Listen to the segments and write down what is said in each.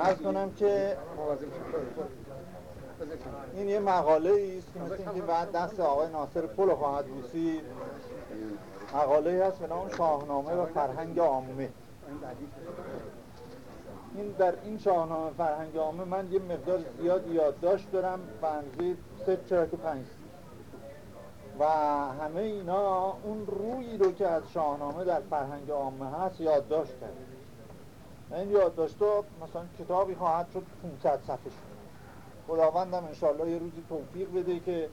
عرض کنم که این یه مقاله است که مثل اینکه بعد دست آقای ناصر پل خواهد بوسید. مقاله هست به نام شاهنامه و فرهنگ عامه. این در این شاهنامه فرهنگ عامه من یه مقدار زیاد یادداشت دارم. بنزید سه چرا که پنج. و همه اینا اون روی رو که از شاهنامه در فرهنگ عامه هست یادداشت کرد. این یادداشت مثلا کتابی خواهد شد 500 صفحه خداوندم انشالله یه روزی توفیق بده که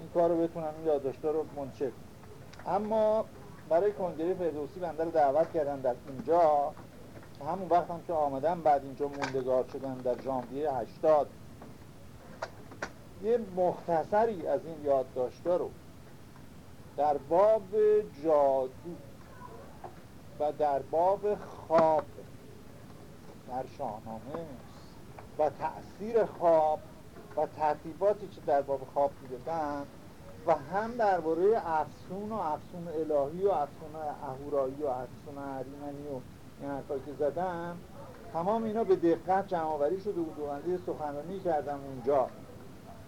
این کار رو بتونم این یادداشت رو منشر اما برای کنگره فردوسی بنده رو دعوت کردن در اینجا. همون وقت هم که آمدم بعد اینجا موندگار شدن در ژانویه 80 یه مختصری از این یادداشت‌ها رو در باب جادو و در باب خواب در شاهنامه و تأثیر خواب و ترتیباتی که در باب خواب دیدن و هم درباره افسون و افسون الهی و افسون اهورایی و افسون هریمنی و این حرفایی که زدم تمام اینا به دقت جمعآوری شده بود. و سخنرانی کردم اونجا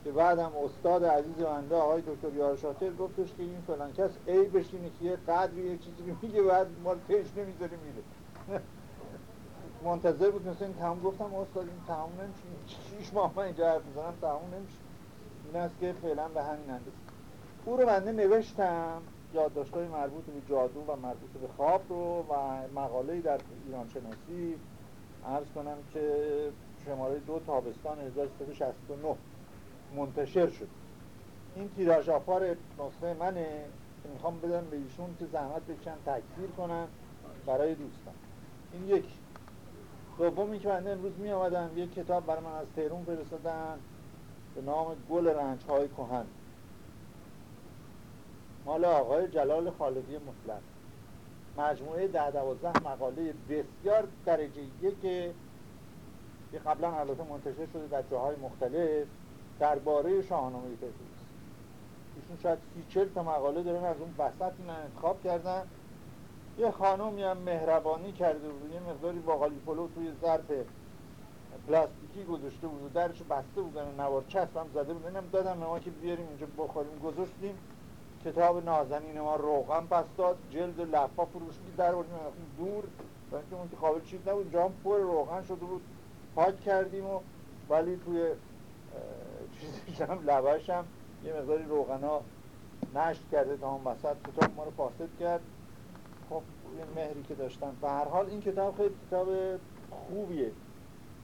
که بعدم استاد عزیز بنده آقای دکتر یار شاطر گفتش که این فلان کس ای بشینه که یه قدری یه چیزی میگه بعد مال پیش نمی‌ذاره میره. منتظر بود مثل این تمام گفتم استاد این تمام نمیشه. شیش ماه من اینجا حرف می‌زنم؟ تمام نمیشه. این است که فعلا به همین اندازه. او رو بنده نوشتم. یادداشت‌های مربوط به جادو و مربوط به خواب رو و مقاله در ایران شناسی. عرض کنم که شماره دو تابستان 1369 منتشر شد. این تیراژ آفار نسخه منه که می‌خوام بدم به ایشون که زحمت بکشن تکثیر کنن برای دوستان. این یک دومی که بنده امروز می آمدم یک کتاب برای من از تهرون فرستادن به نام گل رنج های کهن. مال آقای جلال خالقی مطلق. مجموعه ده دوازده مقاله بسیار درجه که که قبلا البته منتشر شده در جاهای مختلف درباره شاهنامه فردوسی. ایشون شاید سی تا مقاله دارن از اون وسط انتخاب کردن یه خانومی هم مهربانی کرده بود یه مقداری باقالی پلو توی ظرف پلاستیکی گذاشته بود و درش بسته بودن و نوار چسب هم زده بود. اینم دادم ما که بیاریم اینجا بخوریم. گذاشتیم. کتاب نازنین ما روغن پس داد جلد لفا فروشی در دور. و اینکه اون که قابل چیز نبود جام پر روغن شده بود. پاک کردیم و ولی توی چیزش هم لباش هم یه مقداری روغن ها نشت کرده تا اون وسط. کتاب ما رو فاسد کرد. خب مهری که داشتن به هر حال این کتاب خیلی کتاب خوبیه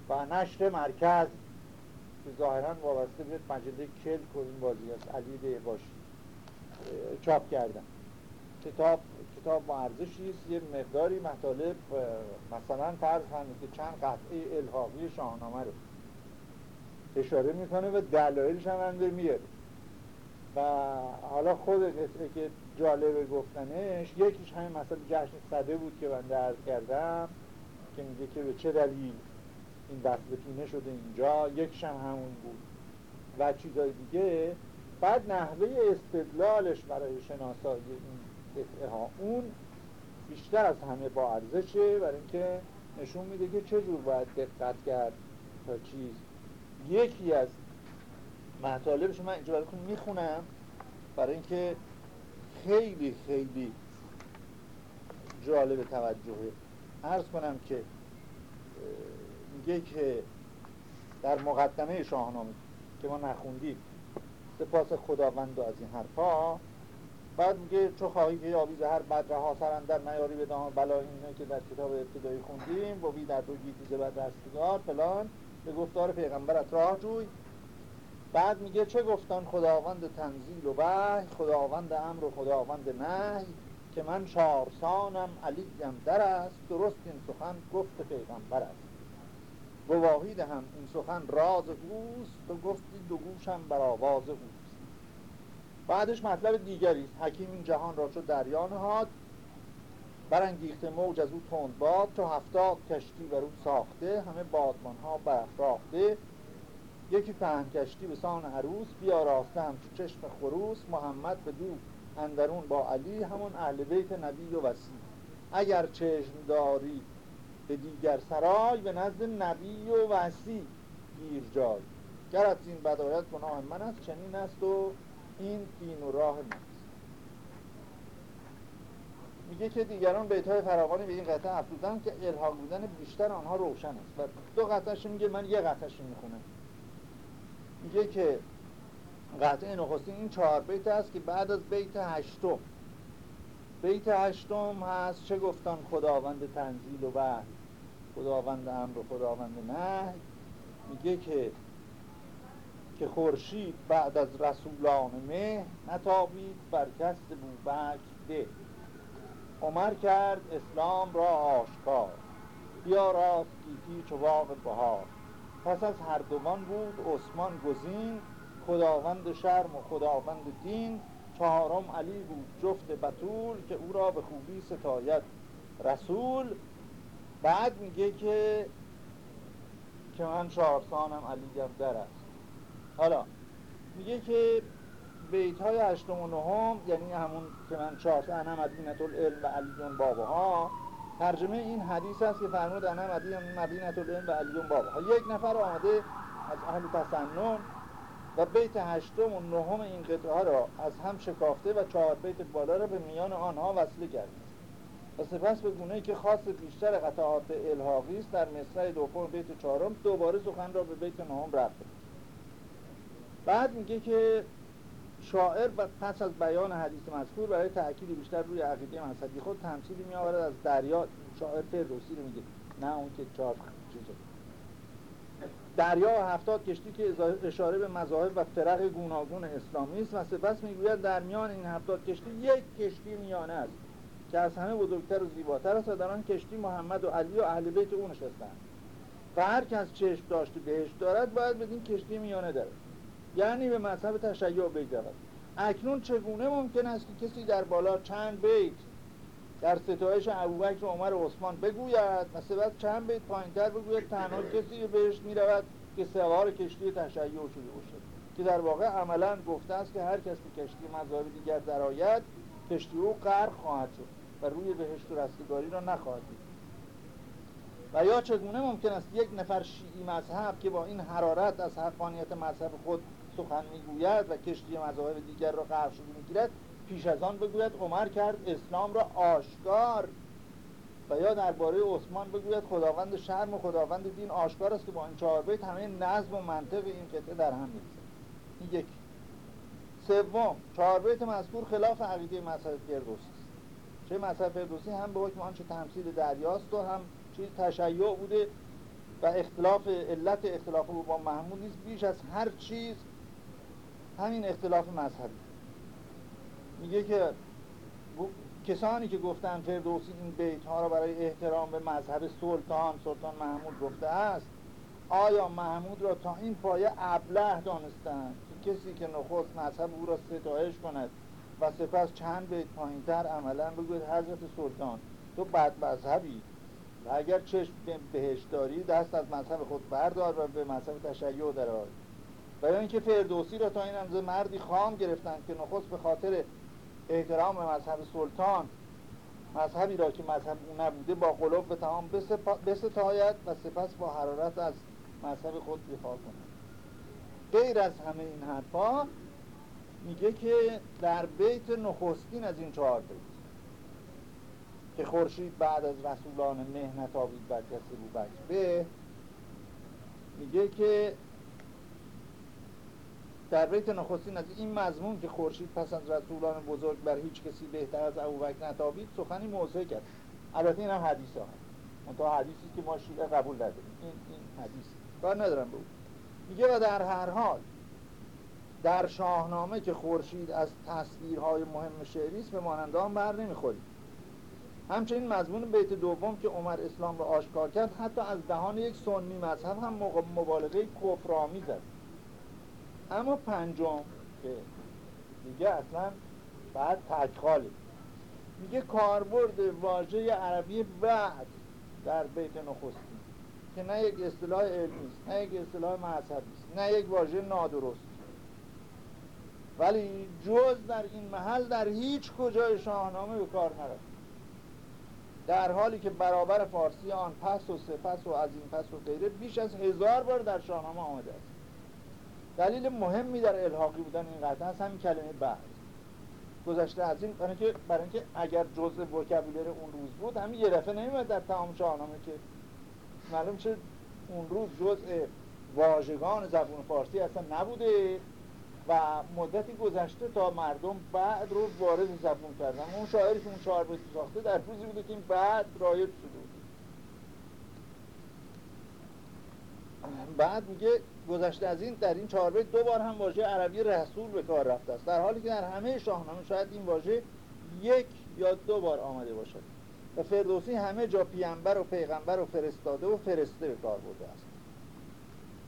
و نشر مرکز که ظاهرا وابسته به مجله کل این بازی است علی باشی چاپ کردن. کتاب کتاب با ارزشی است. یه مقداری مطالب مثلا فرض کنید که چند قطعه الحاقی شاهنامه رو اشاره می‌کنه و دلایلش هم میاره و حالا خود قصه که جالب گفتنش یکیش همین مثلا جشن صده بود که من درد کردم که میگه که به چه دلیل این به پینه شده اینجا یکیش هم همون بود و چیزای دیگه. بعد نحوه استدلالش برای شناسایی این قطعه ها اون بیشتر از همه با ارزشه برای اینکه نشون میده که چجور باید دقت کرد تا چیز. یکی از مطالبش من اینجا براتون می‌خونم برای اینکه خیلی خیلی جالب توجهه عرض کنم که میگه که در مقدمه شاهنامه که ما نخوندیم سپاس خداوند از این حرفا بعد میگه چو خواهی که یابی هر بدره ها سرندر نیاری به دام بلا اینه که در کتاب ابتدایی خوندیم و بی در دو گیتی زبر دستگار فلان. به گفتار پیغمبرت راه جوی بعد میگه چه گفتان خداوند تنزیل و وحی خداوند امر و خداوند نهی که من شارسانم علیم در است درست این سخن گفت پیغمبر است. گواهی هم این سخن راز اوست تو گفتی دو گوشم بر آواز اوست. بعدش مطلب دیگری حکیم این جهان را چو دریا نهاد برانگیخته موج از او تند باد چو هفتاد کشتی بر او ساخته همه بادمان ها برافراخته یکی پهن کشتی به سان عروس بیاراسته هم تو چشم خروس محمد به دو اندرون با علی همون اهل بیت نبی و وسیع. اگر چشم داری به دیگر سرای به نزد نبی و وسی گیر جای. گرت این بدایت گناه من است چنین است و این دین و راه من است. میگه که دیگران بیت های فراوانی به این قطعه افزودن که الحاق بودن بیشتر آنها روشن است. و دو قطعش میگه من یه قطعش می‌خونم. میگه که قطعه نخستین این چهار بیت است که بعد از بیت هشتم. بیت هشتم هست چه گفتن خداوند تنزیل و وحی. خداوند امر و خداوند نه میگه که که خورشید بعد از رسولان مه نتابید بر کس بوبک ده. عمر کرد اسلام را آشکار. بیا راست گیتی چو بهار. پس از هر دوان بود عثمان گزین خداوند شرم و خداوند دین چهارم علی بود جفت بطول که او را به خوبی ستاید. رسول بعد میگه که که من شارسانم علی در است. حالا میگه که بیت های هشتم و نهم یعنی همون که من انا مدینت العلم و علیون بابها ترجمه این حدیث است که فرمود انا مدینت العلم و علیون بابها یک نفر آمده از اهل تسنن و بیت هشتم و نهم این قطعه را از هم شکافته و چهار بیت بالا را به میان آنها وصله کرده و سپس به گونه که خاص بیشتر قطعات الحاقی است در مصرع دوم بیت چهارم دوباره سخن را به بیت نهم رفته بعد میگه که شاعر پس از بیان حدیث مذکور برای تأکید بیشتر روی عقیده مذهبی خود تمثیلی می آورد از دریا. شاعر فردوسی رو میگه نه اون که چهار چیزه دریا و هفتاد کشتی که اشاره به مذاهب و فرق گوناگون اسلامی است و سپس می‌گوید در میان این هفتاد کشتی یک کشتی میانه است که از همه بزرگتر و زیباتر است و در آن کشتی محمد و علی و اهل بیت او نشستند و هر کس چشم داشته بهش دارد باید بدین کشتی میانه دارد. یعنی به مذهب تشیع بگذرد اکنون چگونه ممکن است که کسی در بالا چند بیت در ستایش ابوبکر و عمر و عثمان بگوید؟ و سپس چند بیت پایینتر بگوید تنها کسی بهش می‌رود که سوار کشتی تشیع شده باشد. که در واقع عملا گفته است که هر کس که کشتی مذاهب دیگر درآید کشتی او غرق خواهد شد و روی بهشت و رستگاری را نخواهد دید. و یا چگونه ممکن است یک نفر شیعی مذهب که با این حرارت از حقانیت مذهب خود سخن می‌گوید و کشتی مذاهب دیگر را شده می‌گیرد پیش از آن بگوید عمر کرد اسلام را آشکار. و یا درباره عثمان بگوید خداوند شرم و خداوند دین آشکار است که با این چهار بیت همه نظم و منطق این قطعه در هم میریزه. این یک. سوم. چهار بیت مذکور خلاف عقیده مذهب فردوسی است. چه مذهب فردوسی؟ هم به حکم آنچه تمثیل دریاست و هم چیز تشیع بوده و اختلاف علت اختلاف او با محمود نیست. بیش از هر چیز همین اختلاف مذهبی. میگه که کسانی که گفتن فردوسی این بیت ها را برای احترام به مذهب سلطان سلطان محمود گفته است آیا محمود را تا این پایه ابله دانستند که کسی که نخست مذهب او را ستایش کند و سپس چند بیت پایینتر عملا بگوید حضرت سلطان تو بد مذهبی. و اگر چشم بهش داری دست از مذهب خود بردار و به مذهب تشیع درآی. و یا اینکه فردوسی را تا این اندازه مردی خام گرفتند که نخست به خاطر احترام به مذهب سلطان مذهبی را که مذهب او نبوده با قلوب به تمام بستاید و سپس با حرارت از مذهب خود دفاع کند غیر از همه این حرفا میگه که در بیت نخستین از این چهار بیت که خورشید بعد از رسولان مهنت آوید بر کسی رو به میگه که در بیت نخستین از این مضمون که خورشید پس از رسولان بزرگ بر هیچ کسی بهتر از ابوبکر نتابید سخنی موضع کرد. البته این هم حدیث ها تا حدیثی که ما شیعه قبول نداریم. این این حدیث. کار ندارم به میگه و در هر حال در شاهنامه که خورشید از تصویرهای مهم شعری است به مانند آن بر نمی‌خورید همچنین مضمون بیت دوم که عمر اسلام را آشکار کرد حتی از دهان یک سنی مذهب هم مبالغه کفرآمیز است اما پنجم که دیگه اصلا بعد تکخاله میگه کاربرد واژه عربی بعد در بیت نخستی که نه یک اصطلاح علمی است نه یک اصطلاح مذهبی است نه یک واژه نادرست. ولی جز در این محل در هیچ کجای شاهنامه به کار نرفت. در حالی که برابر فارسی آن پس و سپس و از این پس و غیره بیش از هزار بار در شاهنامه آمده است. دلیل مهمی در الحاقی بودن این قطعه هست همین کلمه بعد. گذشته از این برای اینکه برای اینکه اگر جزء وکابولر اون روز بود همین یه دفعه نمیاد در تمام شاهنامه که معلوم شد اون روز جزء واژگان زبون فارسی اصلا نبوده و مدتی گذشته تا مردم بعد رو وارد زبون کردن. اون شاعری که اون شعر بیتی ساخته در روزی بوده که این بعد رایج شده بود بعد میگه گذشته از این در این چهار بیت دو بار هم واژه عربی رسول به کار رفته است. در حالی که در همه شاهنامه شاید این واژه یک یا دو بار آمده باشد. و فردوسی همه جا پیامبر و پیغمبر و فرستاده و فرسته به کار برده است.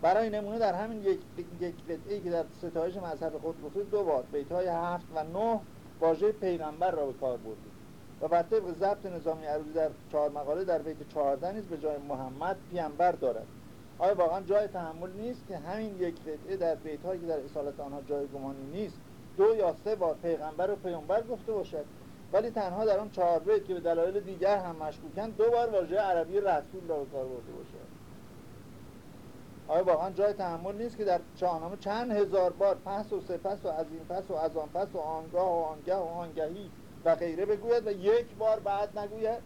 برای نمونه در همین یک یک قطعه که در ستایش مذهب خود گفته دو بار بیت های هفت و نه واژه پیغمبر را به کار برده. و بر طبق ضبط نظامی عروضی در چهار مقاله در بیت چهارده نیز به جای محمد پیامبر دارد. آیا واقعا جای تحمل نیست که همین یک قطعه در بیت هایی که در اصالت آنها جای گمانی نیست دو یا سه بار پیغمبر و پیامبر گفته باشد ولی تنها در آن چهار بیت که به دلایل دیگر هم مشکوکند دو بار واژه عربی رسول را به کار برده باشد. آیا واقعا جای تحمل نیست که در شاهنامه چند هزار بار پس و سپس و از این پس و از آن پس و آنگاه و آنگه و آنگهی و غیره بگوید و یک بار بعد نگوید؟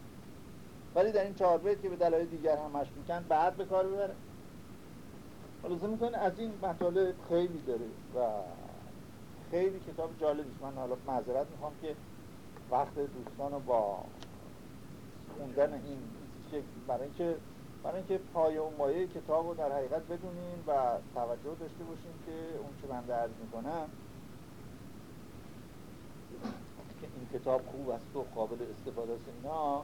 ولی در این چهار بیت که به دلایل دیگر هم مشکوکند بعد به کار ببره. خلاصه می‌کنه از این مطالب خیلی داره و خیلی کتاب جالبی من حالا معذرت می‌خوام که وقت دوستان رو با خوندن این شکل برای اینکه برای اینکه پایه و مایه کتاب رو در حقیقت بدونیم و توجه داشته باشیم که اون چه بنده عرض می‌کنم. که این کتاب خوب است و قابل استفاده است اینا.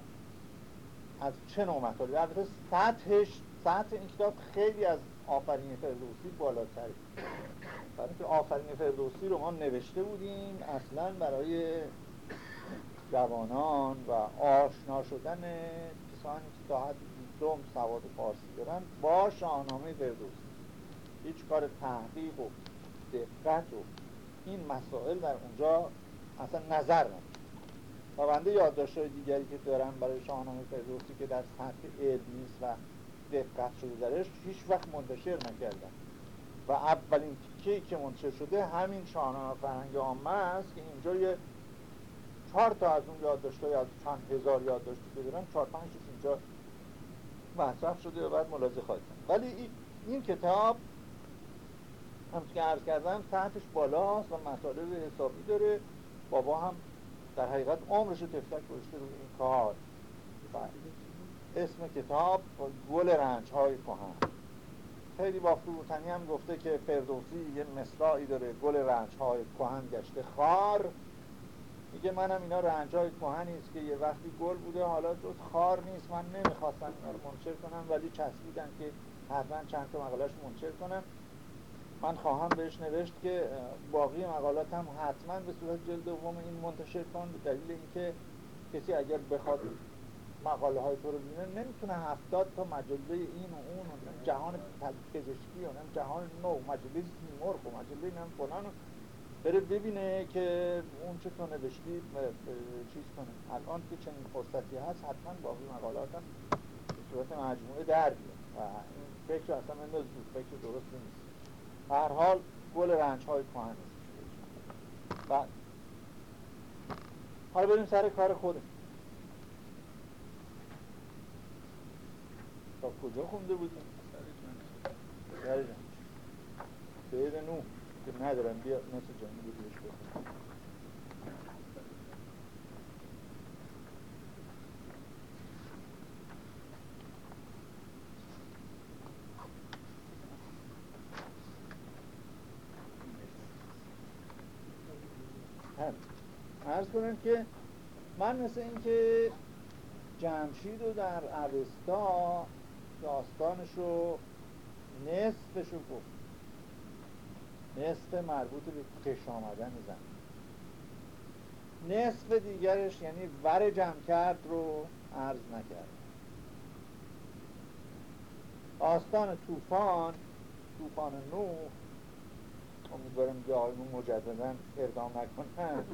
از چه نوع مطالبی البته سطحش سطح این کتاب خیلی از آفرین فردوسی بالاتر. برای اینکه آفرین فردوسی رو ما نوشته بودیم اصلا برای جوانان و آشنا شدن کسانی که تا حد دیپلم سواد فارسی دارن با شاهنامه فردوسی. هیچ کار تحقیق و دقت و این مسائل در اونجا اصلا نظر نمید و بنده یادداشت‌های دیگری که دارم برای شاهنامه فردوسی که در سطح علمی و دقت شده درش هیچ وقت منتشر نکردن. و اولین تیکه که منتشر شده همین شاهنامه فرهنگ عامه است که اینجا یه چهار تا از اون یادداشت‌های از چند هزار یادداشتی که دارن چهار پنج اینجا مصرف شده و بعد ملاحظه خواهید ولی این, کتاب همچون که عرض کردم سطحش بالاست و مطالب حسابی داره. بابا هم در حقیقت عمرش رو تفتک گذاشته روی این کار. اسم کتاب گل رنج های کهن. خیلی با فروتنی هم گفته که فردوسی یه مصرایی داره گل رنج های کهن گشته خار. میگه منم اینا رنج های است که یه وقتی گل بوده حالا جز خار نیست. من نمی‌خواستم اینا رو منشر کنم ولی چسبیدن که حتما چند تا مقالش منشر کنم. من خواهم بهش نوشت که باقی مقالات هم حتما به صورت جلد دوم این منتشر کن به دلیل اینکه کسی اگر بخواد مقاله های تو رو ببینه نمی‌تونه هفتاد تا مجله این و اون و جهان پزشکی و جهان نو مجله سیمرغ و مجله نم فلان بره ببینه که اون چه تو نوشتی چیز کنه. الان که چنین فرصتی هست حتما باقی مقالات هم به صورت مجموعه در بیاد. و این فکر اصلا من فکر درست نیست. هر حال گل رنج های کهن بعد حالا بریم سر کار خودم تا کجا خونده بودیم؟ سیر نو. که ندارم بیا مثل جانی بودیش بخونم ارز کنم که من مثل اینکه جمشید رو در عوستا داستانش رو نصفش رو گفت. نصف مربوط به کش آمدن زن. نصف دیگرش یعنی ور جمع کرد رو عرض نکرد. آستان طوفان طوفان نوح. امیدوارم که آقایمون مجددا اقدام نکنن.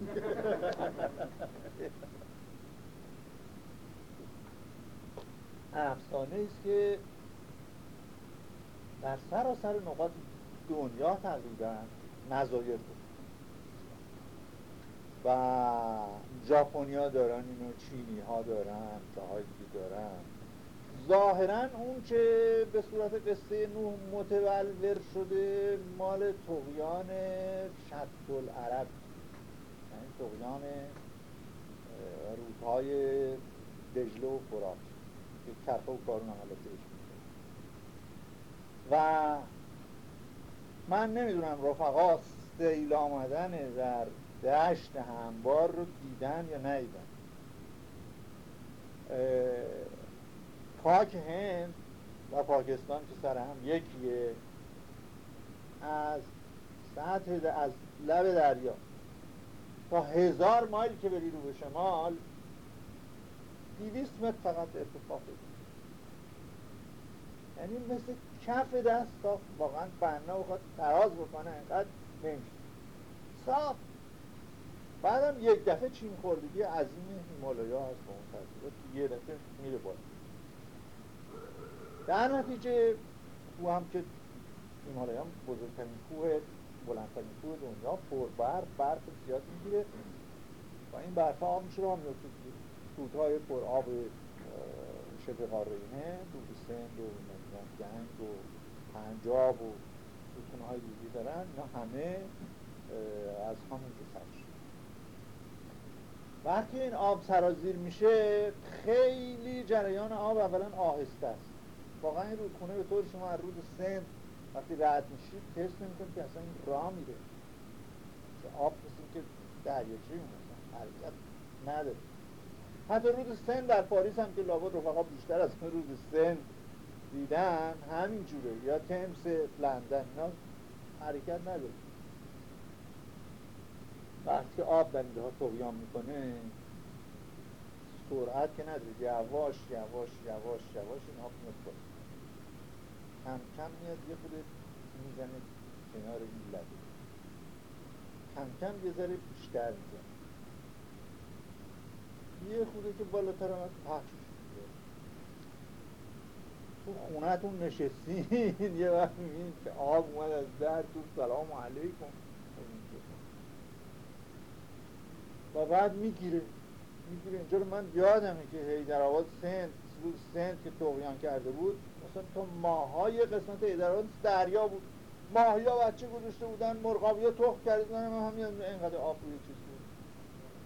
افسانه است که در سراسر نقاط دنیا تقریبا نظایر بود. و ژاپنیا دارن اینو چینی ها دارن جاهای دیگه دارن. ظاهرا اون که به صورت قصه نوح متولور شده مال تقیان شد العرب یعنی تقیان رودهای دجله و فرات. کرخه و کارون عملت و من نمی‌دونم رفقا سیل آمدن در دشت همبار رو دیدن یا ندیدن. خاک هند و پاکستان که سر هم یکیه از سطح از لب دریا تا هزار مایل که بری رو به شمال دیویست متر فقط ارتفاع یعنی مثل کف دست تا واقعا بنا بخواد تراز بکنه اینقدر نمیشه. صاف. بعدم یک دفعه چین خوردگی عظیم هیمالایا هست با اون تاثیرات یه دفعه میره بالا. در نتیجه او هم که هیمالایا بزرگترین کوه بلندترین کوه دنیا پر برف زیاد می‌گیره. و این برف آب میشه رو هم میفته رودهای پر آب شبه قارهینه دود سند و گنگ و پنجاب و رودخونه های دیگه دارن. اینا همه از همونجا سرش وقتی این آب سرازیر میشه خیلی جریان آب اولا آهسته است. واقعا این رودخونه به طور شما از رود سند وقتی رد میشید تست نمی‌کنید که اصلا این راه میره. آب مثل که دریاچه مثلا حرکت نداره. حتی رود سند در پاریس هم که لابد رفقا بیشتر از رود سند دیدن همین جوره. یا تمس لندن اینا حرکت نداره. وقتی آب در اینجاها تغیان می‌کنه سرعت که نداره. یواش یواش یواش یواش این آب میاد کم کم میاد یه خود می‌زنه کنار این لبه. کم کم یه ذره بیشتر می‌زنه. یه خوده که بالاتر آمد پخش تو خونهتون نشستین یه وقت می‌بینید که آب اومد از در تو. سلام علیکم. و بعد می‌گیره می‌گیره. اینجا رو من یادمه که هیدرآباد سند سند که توقیان کرده بود مثلا تا ماهای قسمت هیدرآباد دریا بود. ماهی ها بچه گذاشته بودن مرغابی ها تخم کرده بودن همین اینقدر آب روی چیز بود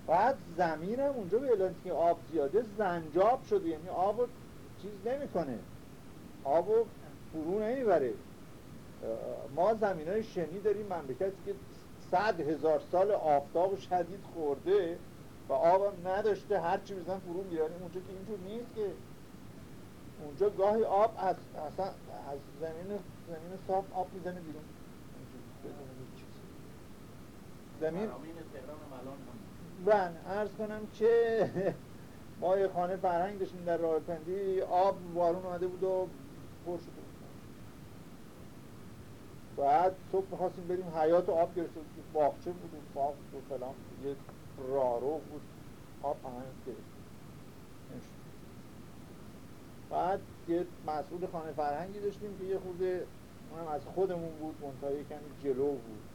بعد زمین هم اونجا به که آب زیاده زنجاب شده یعنی آب چیز نمی‌کنه. آب رو فرو نمی‌بره. ما زمین های شنی داریم مملکتی که صد هزار سال آفتاب شدید خورده و آب نداشته هرچی بزن فرو بیاریم اونجا که اینجور نیست که. اونجا گاهی آب از اصلا از زمین زمین صاف آب می‌زنه بیرون. زمین من عرض کنم که ما یه خانه فرهنگ داشتیم در راهپندی آب بارون اومده بود و پر شده بعد صبح می‌خواستیم بریم حیات آب گرفته بود. باغچه بود و باغ بود و فلان یه رارو بود. آب همه گرفت. بعد یه مسئول خانه فرهنگی داشتیم که یه خورده اونم از خودمون بود. منطقه کمی جلو بود.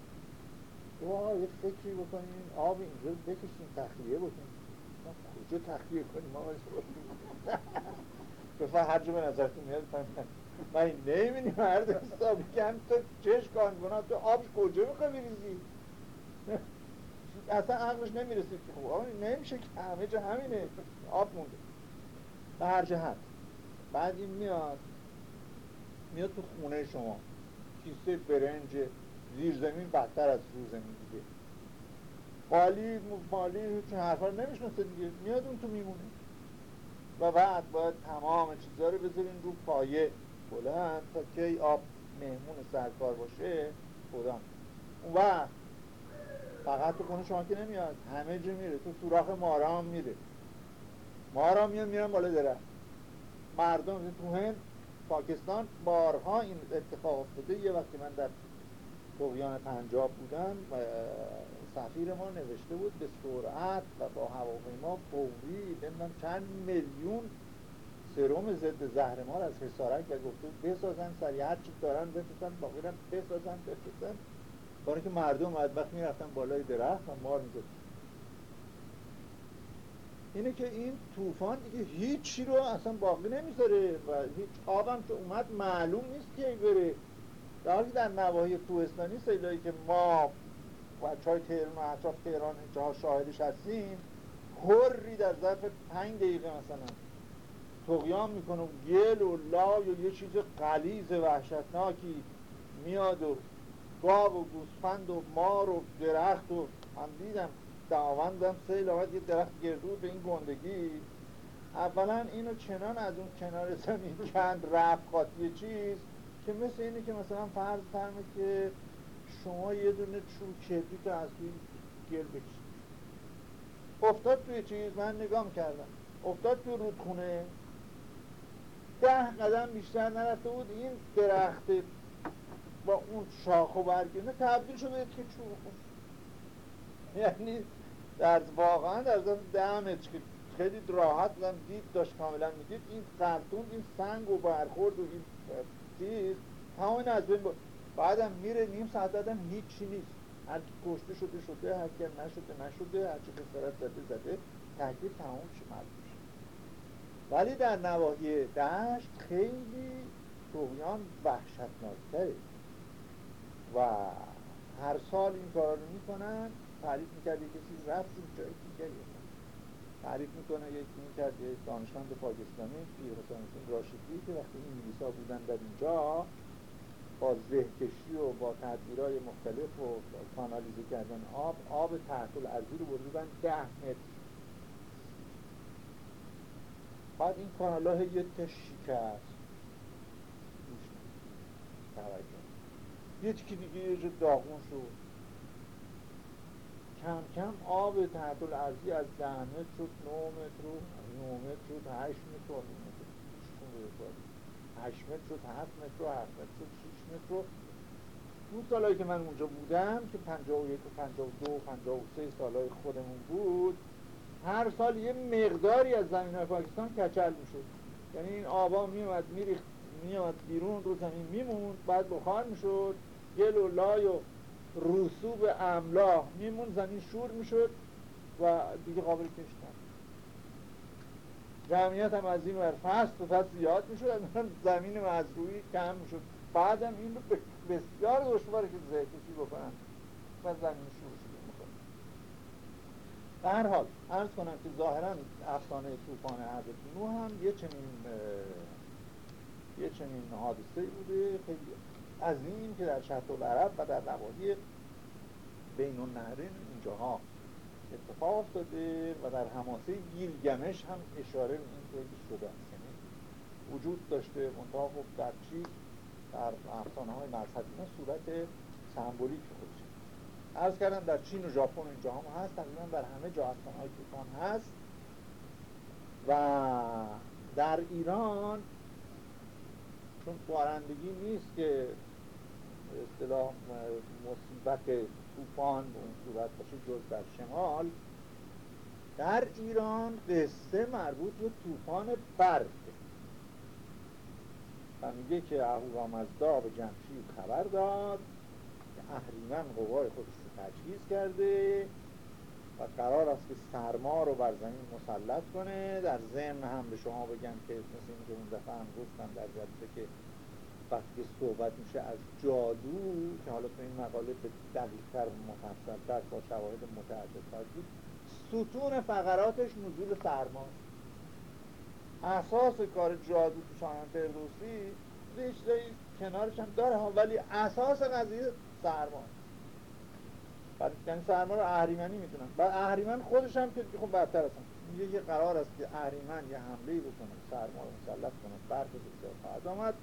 تو یه فکری بکنیم آب اینجا بکشیم تخلیه بکنیم کجا تخلیه کنیم؟ آقای بفر هر جو به نظرتون میاد من نمی‌بینی مرد حسابی کن تو چش کن گناه تو آبش کجا می‌خوای بریزی؟ اصلا عقلش نمی‌رسید که خب نمیشه که همه جا همینه. آب مونده. به هر جهت بعد این میاد. میاد تو خونه شما. کیسه برنج زیر زمین بدتر از رو زمین دیگه. مالی مالی هیچ حرفا رو نمیشنسته دیگه. میاد اون تو میمونه. و بعد باید تمام چیزها رو بذارین رو پایه بلند تا کی آب مهمون سرکار باشه خدا اون وقت فقط تو خونه شما که نمیاد همه جا میره. تو سوراخ مارا میره. مارا میان میرن بالا درخت. مردم تو هند پاکستان بارها این اتفاق افتاده. یه وقتی من در توقیان پنجاب بودم و سفیر ما نوشته بود به سرعت و با هواپیما فوری نمی‌دونم چند میلیون سرم ضد زهرمار از حسارک و گفته بسازن سریع هر چی دارن بسازن باقی هم بسازن بسازن برای که مردم وقت می‌رفتن بالای درخت و مار می‌زد. اینه که این طوفان دیگه هیچی رو اصلا باقی نمی‌ذاره و هیچ آبم که اومد معلوم نیست که بره. در حالی در نواحی کوهستانی سیلایی که ما بچه های تهران و اطراف تهران اینجاها شاهدش هستیم هری در ظرف پنج دقیقه مثلا. تقیام می‌کنه و گل و لای و یه چیز قلیز وحشتناکی میاد و گاو و گوسفند و مار و درخت و من دیدم دعواندم سیل آمد یه درخت گردو به این گندگی. اولا اینو چنان از اون کنار زمین کند رفت قاطی چیز که مثل اینه که مثلا فرض فرمه که شما یه دونه چون کبریت از توی گل بکشید. افتاد توی چیز من نگاه کردم افتاد توی رودخونه. ده قدم بیشتر نرفته بود. این درخت با اون شاخ و برگه تبدیل شده که چون یعنی در واقعا در متر که خیلی راحت دید داشت کاملا می‌دید. این قرطون این سنگ و برخورد و این چیز تمام از بین بعدم میره نیم ساعت دادم هیچی نیست. هر کشته شده شده هر کی نشده نشده هر چی بسرت زده زده تحقیق تمام شد ولی در نواحی دشت خیلی تویان وحشتناکتره. و هر سال این کار رو می‌کنن تعریف می‌کرد یه کسی رفت این جای دیگری تعریف می‌کنه یکی می‌کرد یه دانشمند پاکستانی پیر حسین راشدی که وقتی این ها بودن در اینجا با زهکشی و با تدبیرهای مختلف و کانالیزه کردن آب آب تحت الارضی رو بردن ده متر. بعد این کانال ها یه تا شکست. توجه. یه که دیگه یه داغون شد. کم کم آب تحت الارضی از ده متر شد 9 متر و 9 متر شد 8 متر و 8 متر. شد 7 متر و 7 متر شد 6 متر و اون که من اونجا بودم که 51 و 52 و 53 سالهای خودمون بود هر سال یه مقداری از زمین های پاکستان کچل می‌شد. یعنی این آبا میومد میریخت میاد بیرون رو زمین میموند بعد بخار می‌شد گل و لای و رسوب املاح. میمون زمین شور می‌شد و دیگه قابل کشتن جمعیت هم از این ور فست و فست زیاد می‌شد. زمین مزروعی کم می‌شد. بعدم این رو بسیار دشواره که زهکشی بکنن و زمین شور شده می‌کنن به هر حال عرض کنم که ظاهرا افسانه طوفان حضرت نو هم یه چنین یه چنین حادثه بوده. خیلی عظیم که در شرط العرب و در نواحی بین النهرین اینجاها اتفاق افتاده و در حماسه گیلگمش هم اشاره به این شده است. یعنی وجود داشته خب در چی در افسانه های مذهبی صورت سمبولیک خودش. عرض کردم در چین و ژاپن اینجا هم هست. تقریبا در همه جا افسانه های هست. و در ایران چون بارندگی نیست که اصطلاح مصیبت طوفان به اون صورت باشه جز در شمال. در ایران قصه مربوط به طوفان برد و میگه که اهورامزدا به جمشید خبر داد که اهریمن قوای خودش رو تجهیز کرده و قرار است که سرما رو بر زمین مسلط کنه. در ضمن هم به شما بگم که مثل اینکه اون دفعه هم گفتم در جلسه که وقتی صحبت میشه از جادو که حالا تو این مقاله به دقیقتر و مفصلتر با شواهد متعدد خواهد ستون فقراتش نزول سرما اساس کار جادو تو شاهن فردوسی یه کنارش هم داره ولی اساس قضیه سرما بعد یعنی سرما رو اهریمنی می‌تونن. و اهریمن خودش هم که خب برتر هستن که قرار است که اهریمن یه حمله بکنه سرما رو مسلط کنه برف بسیار خواهد آمد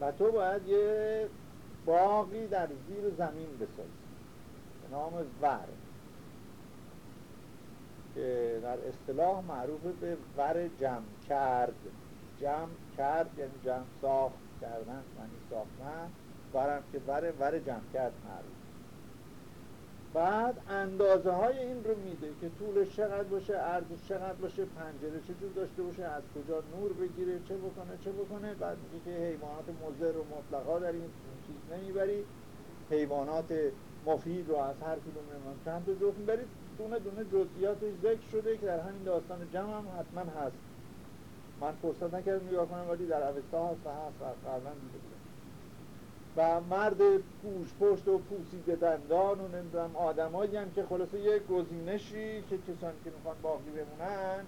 و تو باید یه باقی در زیر زمین بسازی. به نام ور. که در اصطلاح معروف به ور جمع کرد. جمع کرد یعنی جمع ساخت کردن یعنی ساختن. ورم که ور ور جمع کرد معروف. بعد اندازه های این رو میده که طولش چقدر باشه عرضش چقدر باشه پنجره چجور داشته باشه از کجا نور بگیره چه بکنه چه بکنه. بعد میگه که حیوانات مضر و مطلقا در این چیز نمی‌بری. حیوانات مفید رو از هر کدوم چند تا جفت می‌برید دونه دونه جزئیاتش ذکر شده که در همین داستان جمع هم حتما هست. من فرصت نکردم نگاه کنم ولی در اوستا هست و هست و قبلا دیده و مرد پوش پشت و پوسیده دندان و نمی‌دونم آدمایی هم که خلاصه یه گزینشی که کسانی که می‌خوان باقی بمونن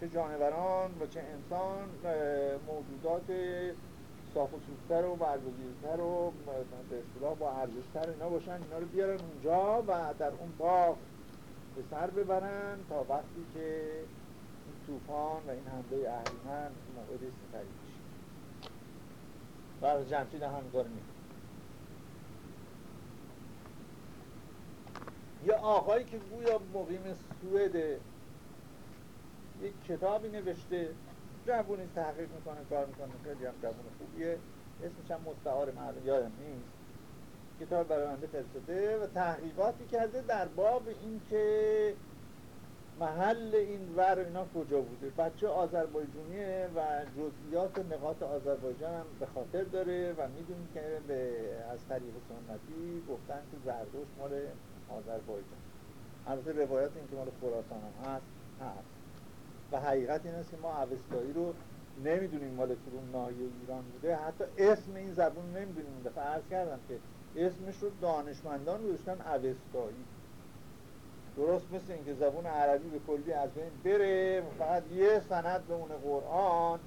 چه جانوران و چه انسان موجودات صاف و سوختر و برگزیدتر و به اصطلاح با ارزشتر اینا باشن اینا رو بیارن اونجا و در اون باغ به سر ببرن تا وقتی که این طوفان و این حمله اهریمن موعد سپری میشه و جمشید هم کار یه آقایی که گویا مقیم سوئد یک کتابی نوشته جوونی تحقیق می‌کنه کار می‌کنه خیلی هم جوون خوبیه. اسمش هم مستعار مردم یادم نیست. کتاب برای فرستاده و تحقیقاتی کرده در باب اینکه محل این ور اینا کجا بوده؟ بچه آذربایجونیه و جزئیات نقاط آذربایجان هم به خاطر داره و می‌دونیم که به از طریق سنتی گفتن که زردوش مال آذربایجان. البته روایت این که مال خراسان هم هست هست. و حقیقت این است که ما اوستایی رو نمی‌دونیم مال کدوم ناحیه ایران بوده. حتی اسم این زبون نمی‌دونیم. دفعه عرض کردم که اسمش رو دانشمندان گذاشتن اوستایی. درست مثل اینکه زبون عربی به کلی از بین بره فقط یه سند اون قرآن.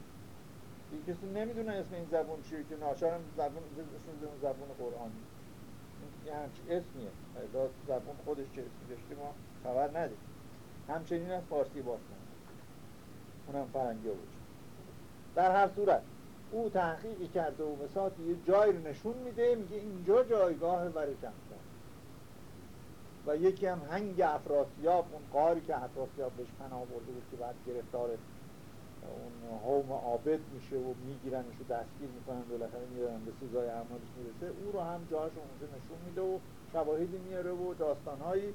این کسی نمی‌دونه اسم این زبون چیه که ناشارم زبون اسم زبون قرآنی یه همچه اسمیه. زبون خودش چه اسمی داشته ما خبر ندید همچنین از فارسی باستان اونم فرنگی بود در هر صورت او تحقیقی کرده و مساط یه جای رو نشون میده میگه اینجا جایگاه برای و یکی هم هنگ افراسیاب اون قاری که افراسیاب بهش پناه برده بود که بعد گرفتار اون هوم عابد میشه و میگیرنش و دستگیر می‌کنن بالاخره میارن به سزای اعمالش می‌رسه. او رو هم جاش اونجا نشون میده و شواهدی میاره و داستانهایی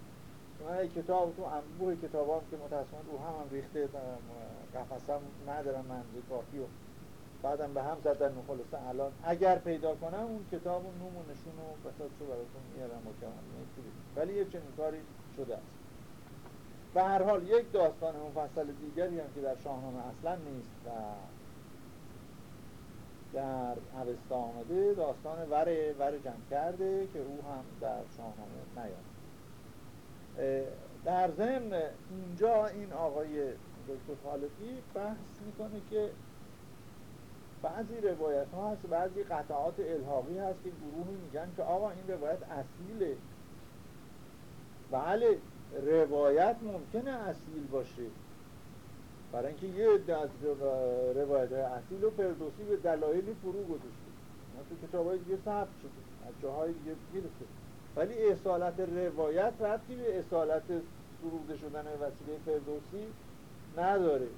من کتاب تو انبوه کتاب هم که متاسفانه رو هم, هم ریخته قفصم ندارم منزه کافی و بعدم به هم زدن خلاصه الان. اگر پیدا کنم اون کتاب و نوم و نشون و براتون میارم و ولی یه چنین کاری شده است. و هر حال یک داستان مفصل دیگری هم که در شاهنامه اصلا نیست و در اوستا آمده داستان ور ور جمع کرده که او هم در شاهنامه نیامده. در ضمن اینجا این آقای دکتر خالقی بحث می‌کنه که بعضی روایت ها هست بعضی قطعات الحاقی هست که گروهی میگن که آقا این روایت اصیله. بله روایت ممکنه اصیل باشه. برای اینکه یه عده از روایت های اصیل و فردوسی به دلایلی فرو گذاشته. تو کتاب های دیگه ثبت شده از جاهای دیگه می‌رسه ولی اصالت روایت ربطی به اصالت سروده شدن وسیله فردوسی نداره.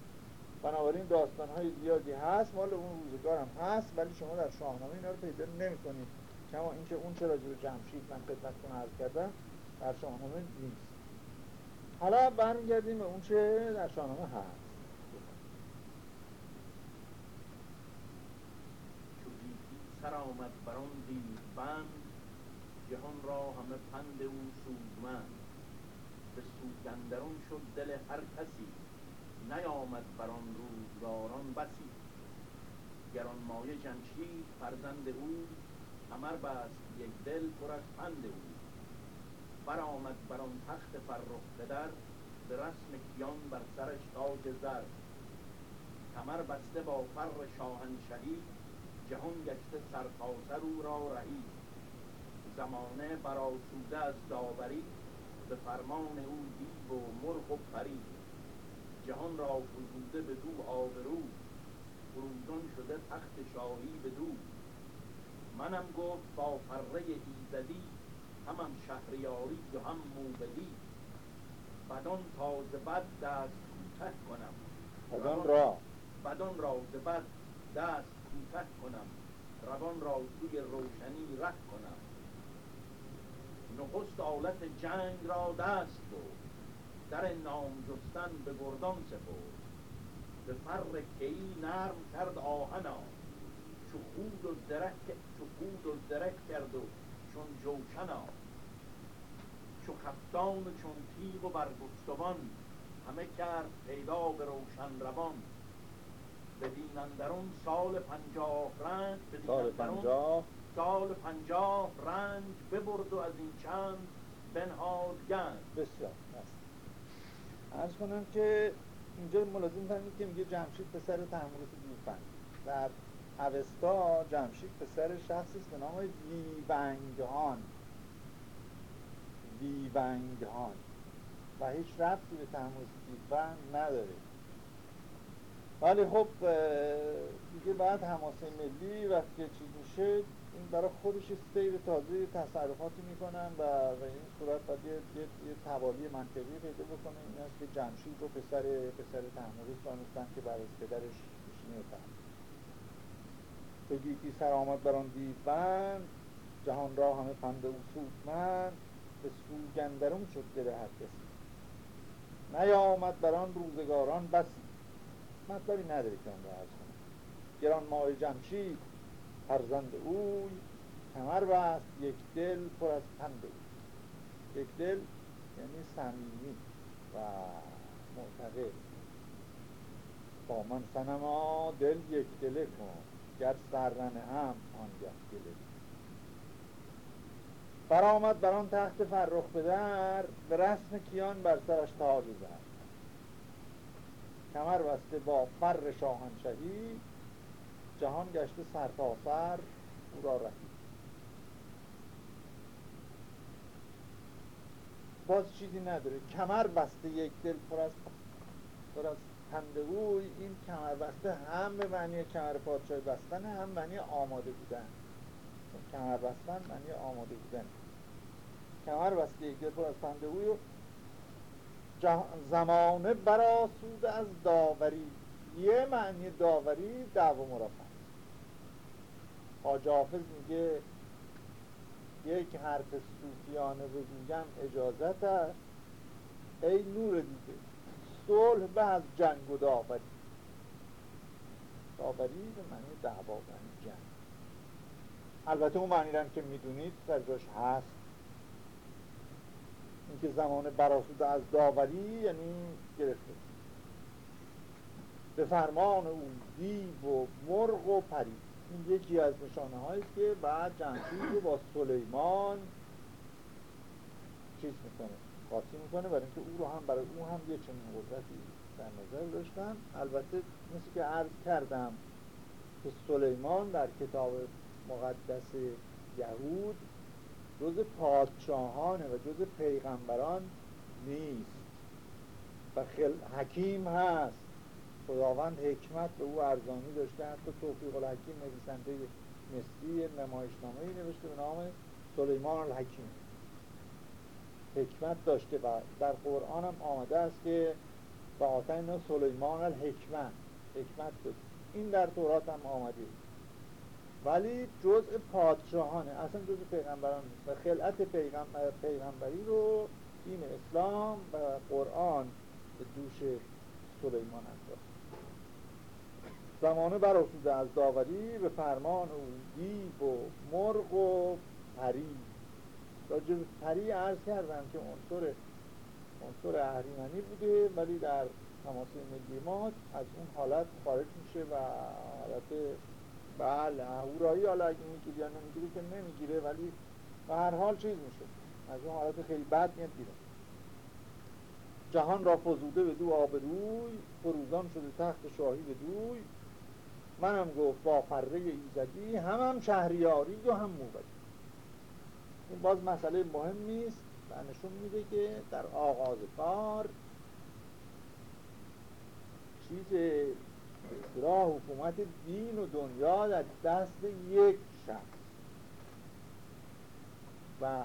بنابراین داستان های زیادی هست مال اون روزگار هم هست ولی شما در شاهنامه اینا رو پیدا نمی کنید کما اینکه اون چرا جو جمشید من خدمتتون عرض کردم. در شاهنامه نیست. حالا برمیگردیم به اون چه در شاهنامه هست. سر آمد بران بند جهان را همه پند او سودمند. به سوگندرون شد دل هر کسی نیامد بر آن روزگاران بسی. گران مایه جمشید فرزند او کمر بست یک دل پر از پند او. برآمد بر آن تخت فرخ پدر به رسم کیان بر سرش تاج زر. کمر بسته با فر شاهنشهی جهان گشته سرتاسر او را رهی. زمانه برآسوده از داوری به فرمان او دیو و مرغ و پری. جهان را فزوده به دو آبرو فروزان شده تخت شاهی به دو منم گفت با فره ایزدی همم شهریاری و هم موبدی. بدان تازه بد دست کوته کنم. بدان را. بدان را ز بد دست کوته کنم. روان را سوی روشنی ره کنم. نخست آلت جنگ را دست بود در نام جستن به گردان سپرد. به فر کهی نرم کرد آهنا چو خود و درک چو خود و درک کرد و چون جوشنا چو خفتان و چون تیغ و برگستوان همه کرد پیدا به روشن روان. به دینندرون سال پنجاه رنج به سال پنجاه. سال پنجاه رنج ببرد و از این چند بنهاد گنج. بسیار ارز کنم که اینجا ملازم فرمید که میگه جمشید پسر تحملت دیوفنگ در اوستا جمشید پسر شخصی است به نام دیونگهان. دیونگهان و هیچ ربطی به تحمل دیوفنگ نداره. ولی خب دیگه بعد حماسه ملی وقتی که چیز میشه این برای خودش سیر تازه تصرفاتی می‌کنن و به این صورت باید یه, یه, یه توالی منطقی پیدا بکنه. این است که جمشید رو پسر پسر تحملی دانستن که برای پدرش بشینه به گیتی سر آمد بران دید بند جهان را همه پند او من به سوگندرون شد دل هر کسی. نیامد بران روزگاران بسی. مطلبی نداره که اون رو عرض کنم. گران ماه جمشید فرزند اوی کمر بست یک دل پر از پند یک دل یعنی صمیمی و معتقد. با من سنما دل یک دله کن گر سرن هم آنگه گله. برآمد بر آن تخت فرخ بدر به رسم کیان بر سرش تاج زد. کمر بسته با فر شاهنشهی جهان گشته سر تا سر او را رهی باز چیزی نداره. کمر بسته یک دل پر از پر از این کمر بسته هم به معنی کمر پادشاه بستن هم معنی آماده بودن. کمر بستن معنی آماده بودن. کمر بسته پر از اوی و زمانه براسود از داوری. یه معنی داوری دعوا مرافعه. حافظ میگه یک حرف صوفیانه بگویم اجازت است. ای نور دیده صلح به از جنگ و داوری. داوری به معنی دعوا جنگ. البته اون معنی که می‌دونید در جاش هست. اینکه زمان براسوده از داوری یعنی گرفته. به فرمان او دیو و مرغ و پری این یکی از نشانه هایی که بعد جمشید رو با سلیمان چیز می‌کنه قاطی می‌کنه. برای اینکه او رو هم برای او هم یه چنین قدرتی در نظر داشتن. البته مثل که عرض کردم که سلیمان در کتاب مقدس یهود جز پادشاهانه و جز پیغمبران نیست. و خل... حکیم هست. خداوند حکمت به او ارزانی داشته. حتی توفیق الحکیم نویسنده مصری نمایشنامه نوشته به نام سلیمان الحکیم. حکمت داشته و در قرآن هم آمده است که با آتین سلیمان الحکمت. حکمت بود این در تورات هم آمده. ولی جزء پادشاهانه اصلا جزء پیغمبران نیست. و خلعت پیغمبری رو دین اسلام و قرآن به دوش سلیمان انداخت. زمانه براسوده از داوری به فرمان او دیو و مرغ و پری. راجب پری عرض کردم که عنصر عنصر اهریمنی بوده ولی در تماس ملی از اون حالت خارج میشه و حالت بله اهورایی حالا اگه می‌گیره یا نمی‌گیره که نمی‌گیره ولی به هر حال چیز میشه. از اون حالت خیلی بد میاد بیرون. جهان را فزوده به دو آبروی فروزان شده تخت شاهی به دوی. منم گفت با فره ایزدی هم هم شهریاری و هم موبدی. این باز مسئله مهم نیست. و نشون میده که در آغاز کار چیز اصلاح حکومت دین و دنیا در دست یک شخص. و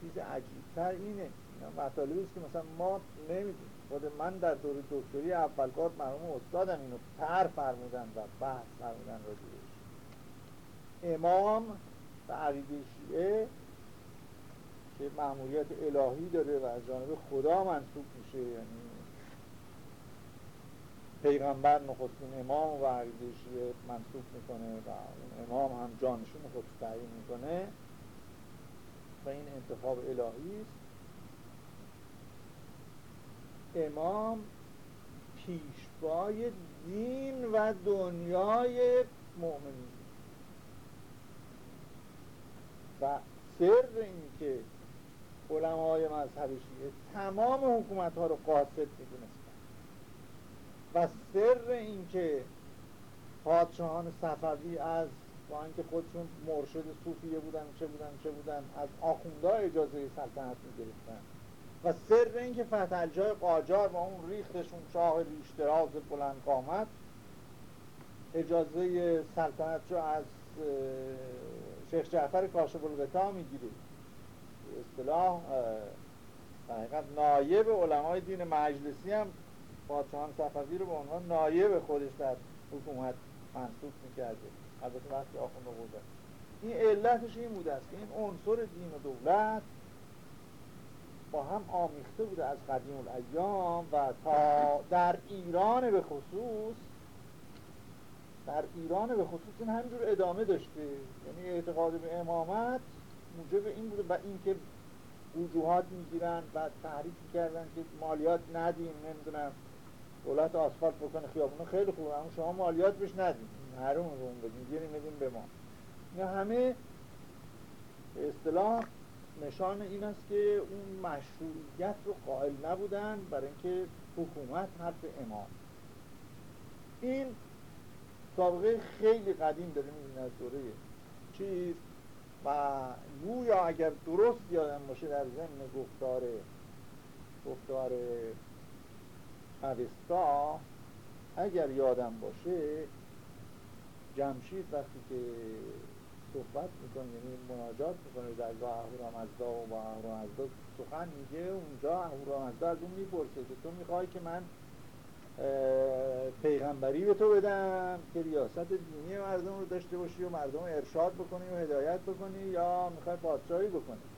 چیز عجیبتر اینه اینا مطالبی است که مثلا ما نمی‌دونیم. خود من در دور دکتری اول کار مرحوم استادم اینو پر فرمودن و بحث فرمودن راجبش امام و عقیده شیعه که معمولیت الهی داره و از جانب خدا منصوب میشه یعنی پیغمبر نخستین امام و عقیدش منصوب می‌کنه و امام هم جانشون خود تعیین می‌کنه و این انتخاب الهی است. امام پیشوای دین و دنیای مؤمنین. و سر این که علمای مذهب شیعه تمام حکومت ها رو قاصد می‌دونستن و سر این که پادشاهان صفوی از با اینکه خودشون مرشد صوفیه بودن چه بودن چه بودن از آخونده اجازه سلطنت می‌گرفتن. و سر اینکه فتح جای قاجار و اون ریختشون شاه ریشتراز بلند قامت اجازه سلطنت رو از شیخ جعفر کاشف الغطا می‌گیره. اصطلاح حقیقت نایب علمای دین مجلسی هم پادشاهان صفوی رو به عنوان نایب خودش در حکومت منصوب می‌کرده. البته وقتی آخونده بوده این علتش این بوده است که این عنصر دین و دولت با هم آمیخته بوده از قدیم الایام و تا در ایران به خصوص در ایران به خصوص این همینجور ادامه داشته. یعنی اعتقاد به امامت موجب این بوده و اینکه وجوهات می‌گیرن و تحریک می‌کردن که مالیات ندیم نمی‌دونم. دولت آسفالت بکنه خیابونه خیلی خوبه. اما شما مالیات بهش ندیم حروم رو اون بدیم گیریم بدیم به ما. اینا همه اصطلاح نشان این است که اون مشروعیت رو قائل نبودن برای اینکه حکومت حرف امام. این سابقه خیلی قدیم داره می‌بینه از دوره چیز و گویا اگر درست یادم باشه در ضمن گفتار گفتار اوستا اگر یادم باشه جمشید وقتی که صحبت می‌کنه یعنی مناجات می‌کنه در گاه اهورامزدا و با اهورامزدا سخن میگه اونجا اهورامزدا از اون می‌پرسه که تو می‌خوای که من پیغمبری به تو بدم که ریاست دینی مردم رو داشته باشی و مردم رو ارشاد بکنی و هدایت بکنی یا می‌خوای پادشاهی بکنی.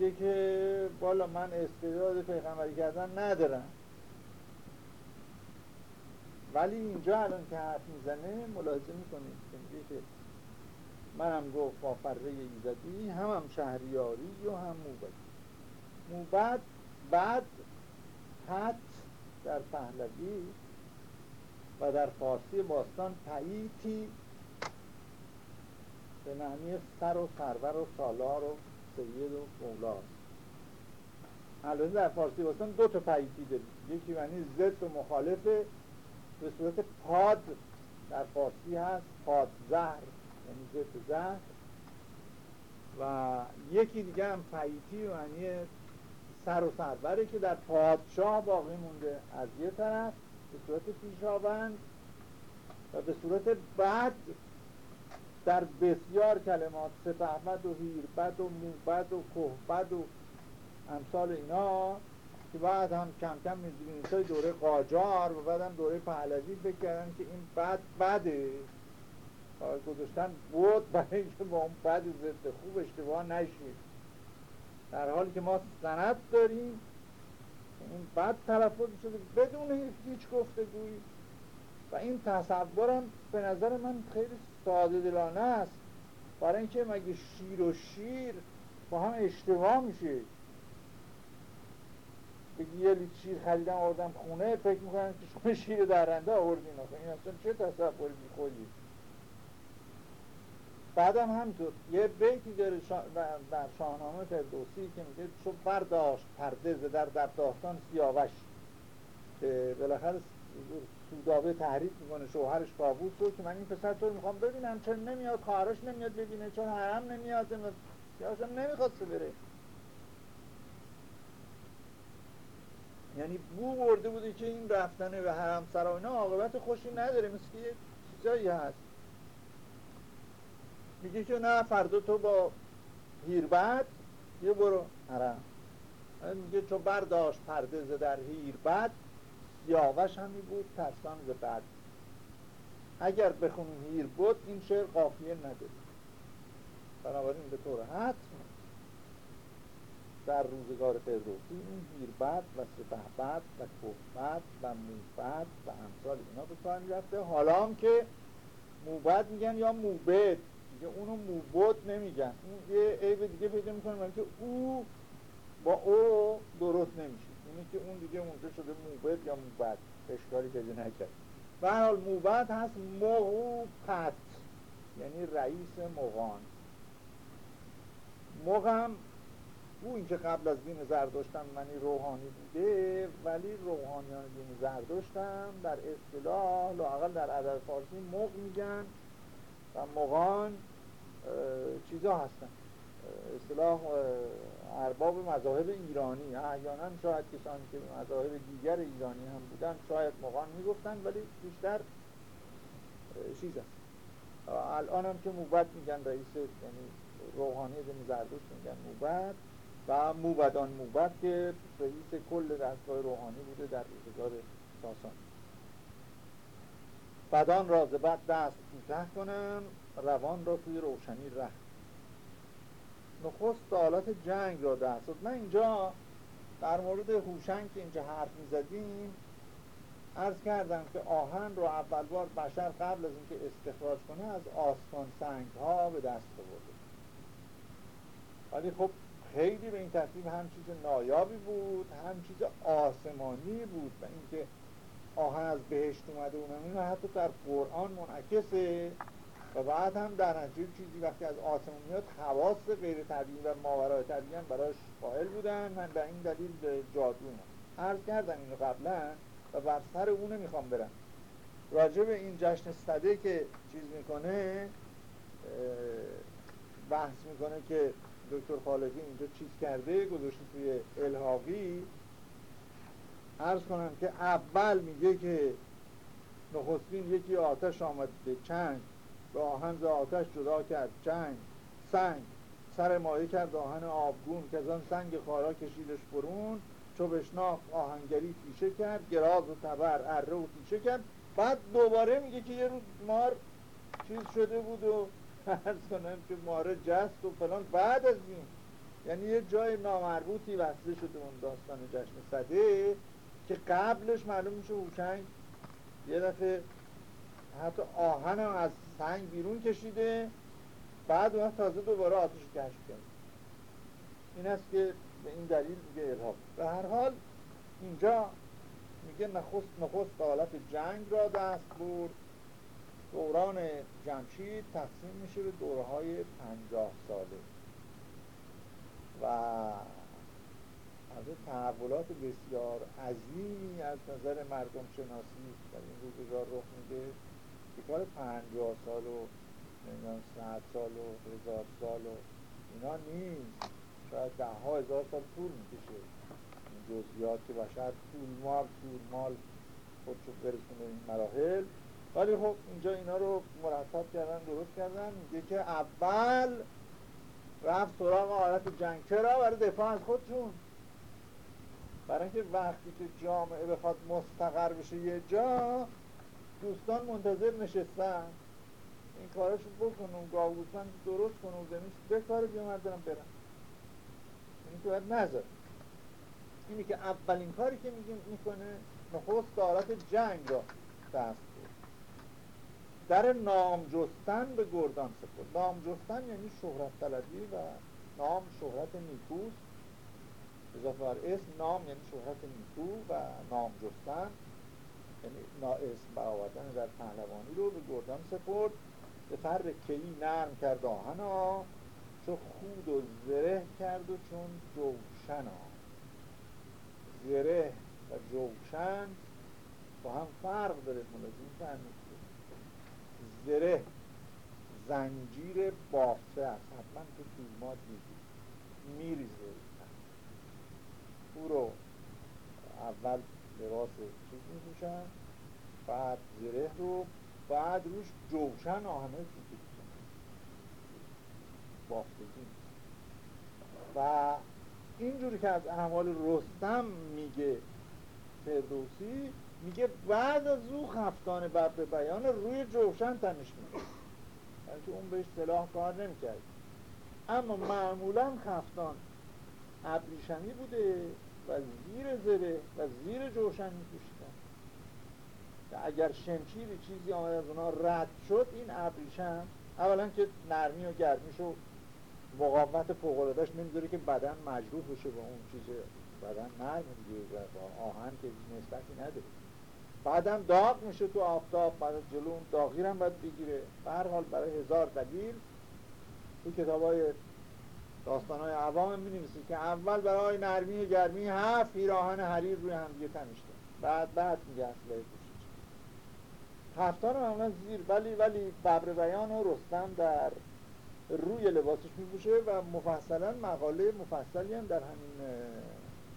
میگه که بالا من استعداد پیغمبری کردن ندارم. ولی اینجا الان که حرف می‌زنه ملاحظه می‌کنید که میگه که منم گفت با فره ایزدی هم هم شهریاری و هم موبد. موبد بعد حد در پهلوی و در فارسی باستان پاییتی به معنی سر و سرور و سالار و سید و مولاست البته در فارسی باستان دو تا داریم. یکی معنی ضد و مخالفه به صورت پاد در فارسی هست پاد زهر یعنی ضد زهر. و یکی دیگه هم پاییتی معنی سر و سروره که در پادشاه باقی مونده. از یه طرف به صورت پیشاوند و به صورت بعد در بسیار کلمات سپهبد و هیربد و موبد و کهبد و امثال اینا که بعد هم کم کم می‌دونید های دوره قاجار و بعد هم دوره پهلوی بکردن که این بد بده. گذاشتن بود برای اینکه با اون بد ضد خوب اشتباه نشید در حالی که ما سند داریم این بد تلفظ شده بدون هیچ گفتگویی. و این تصورم به نظر من خیلی ساده دلانه است. برای اینکه مگه شیر و شیر با هم اشتباه میشه؟ بگی یه لیت شیر خریدم آوردم خونه فکر می‌کنن که شما شیر درنده آوردین. این اصلا چه تصوری خودی بعدم همینطور یه بیتی داره شا... در شاهنامه فردوسی که میگه چون برداشت پرده در در داستان سیاوش. که بالاخره سودابه تحریک می‌کنه شوهرش کابوس رو که من این پسر تو می‌خوام ببینم چون نمیاد خواهرش نمیاد ببینه چون حرم نمیاد سیاوش هم نمی‌خواسته بره. یعنی بو برده بوده که این رفتنه به حرم سراینا عاقبت خوشی نداره مثل که یه چیزایی هست. میگه که نه فردا تو با هیربد یه برو حرم میگه چون برداشت پرده در هیربد سیاوش همی بود ترسان ز بد اگر بخونیم هیر بود این شعر قافیه نداره بنابراین به طور حتم در روزگار فردوسی این گیربد و سپهبد و کهبد و موبد و امثال اینا به کار می‌رفته. حالا هم که موبد میگن یا موبد. دیگه اونو موبد نمیگن. اون یه عیب دیگه پیدا می‌کنه که او با او درست نمیشه. که اون دیگه اونجا شده موبد یا موبد اشکالی پیدا نکرد. به حال موبد هست موبت یعنی رئیس مغان. مغم او اینکه قبل از دین زردشتم منی روحانی بوده ولی روحانیان دین زردشتم در اصطلاح لاقل در عدد فارسی مغ میگن و مغان چیزا هستن. اصطلاح ارباب مذاهب ایرانی احیانا شاید کسانی که مذاهب دیگر ایرانی هم بودن شاید مغان می‌گفتن ولی بیشتر چیز هست الان هم که موبت میگن رئیس یعنی روحانی دین زردشت میگن موبت و موبدان موبت که رئیس کل دستگاه روحانی بوده در روزگار ساسان. بدان را بد دست کوتاه کنم روان را توی روشنی ره نخست حالات جنگ را دست من اینجا در مورد هوشنگ که اینجا حرف می‌زدیم عرض کردم که آهن رو اول بار بشر قبل از اینکه استخراج کنه از آسمان سنگ ها به دست برده ولی خب خیلی به این ترتیب هم چیز نایابی بود هم چیز آسمانی بود و اینکه آهن از بهشت اومده و حتی در قرآن منعکسه. و بعد هم در نتیجه چیزی وقتی از آسمون میاد حواس غیر طبیعی و ماورای طبیعی هم براش قائل بودن من به این دلیل جادو عرض کردم اینو قبلا و بر سر اونه می‌خوام برم. راجع به این جشن صده که چیز می‌کنه بحث می‌کنه که دکتر خالقی اینجا چیز کرده گذاشته توی الهاقی عرض کنم که اول میگه که نخستین یکی آتش آمد به چنگ. به آهن آتش جدا کرد. چنگ سنگ. سر مایه کرد آهن آبگون که آن سنگ خارا کشیدش برون. چو بشناخت آهنگری تیشه کرد گراز و تبر اره و تیشه کرد. بعد دوباره میگه که یه روز مار چیز شده بود و ارز کنم که ماره جست و فلان. بعد از این یعنی یه جای نامربوطی وصله شده اون داستان جشن صده که قبلش معلوم میشه هوشنگ یه دفعه حتی آهن از سنگ بیرون کشیده بعد اون تازه دوباره آتش کشف کرد. این است که به این دلیل میگه الهام به هر حال اینجا میگه نخست نخست حالت جنگ را دست برد. دوران جمشید تقسیم میشه به دوره های پنجاه ساله. و از تحولات بسیار عظیمی از نظر مردم شناسی در این روزگار رخ میده. کار پنجاه سال و نمی‌دونم صد سال و هزار سال و اینا نیست. شاید ده ها هزار سال طول می‌کشه. این جزئیات که بشر طول مال طول مال خودشو برسونه این مراحل. ولی خب اینجا اینا رو مرتب کردن درست کردن. میگه که اول رفت سراغ حالت جنگ چرا برای دفاع از خودشون. برای اینکه وقتی که جامعه بخواد مستقر بشه یه جا دوستان منتظر نشستن. این کاراشو بکن گاوگوسفند درست کن زمین بکاره بیا من برم برم. این که باید نذار. اینی که اولین کاری که میگیم می‌کنه نخست حالت جنگ را دست در نام جستن به گردان سپرد. نام جستن یعنی شهرت طلبی و نام شهرت نیکوست. اضافه بر اسم نام یعنی شهرت نیکو و نام جستن. یعنی نا اسم برآوردن در پهلوانی رو به گردان سپرد به فر کهی نرم کرد آهنا چو خود و زره کرد و چون جوشنا زره و جوشن با هم فرق داره ملازم زره زنجیر بافته است. حتما تو فیلمات دیدید میریزه. او رو اول لباس میپوشن بعد زره رو بعد روش جوشن آهنه چیزی. بافتگی. و اینجوری که از احوال رستم میگه فردوسی میگه بعد از او خفتان بر به بیان روی جوشن تنش میگه که اون بهش سلاح کار نمی‌کرد. اما معمولا خفتان ابریشمی بوده و زیر زره و زیر جوشن میپوشیدن اگر شمشیر چیزی آمد از اونا رد شد این ابریشم اولا که نرمی و گرمیش و مقاومت فوقلادهش نمی‌ذاره که بدن مجروح بشه با اون چیز بدن نرم دیگه و با آهن که نسبتی نداره. بعدم داغ میشه تو آفتاب بعد جلو اون داغی هم باید بگیره. به هر حال برای هزار دلیل تو کتاب های داستان های عوام می که اول برای نرمی و گرمی هفت پیراهن حریر روی هم دیگه تنشته. بعد بعد میگه اصله هفتان معمولا زیر ولی ولی ببر بیان و رستم در روی لباسش میپوشه و مفصلا مقاله مفصلی هم در همین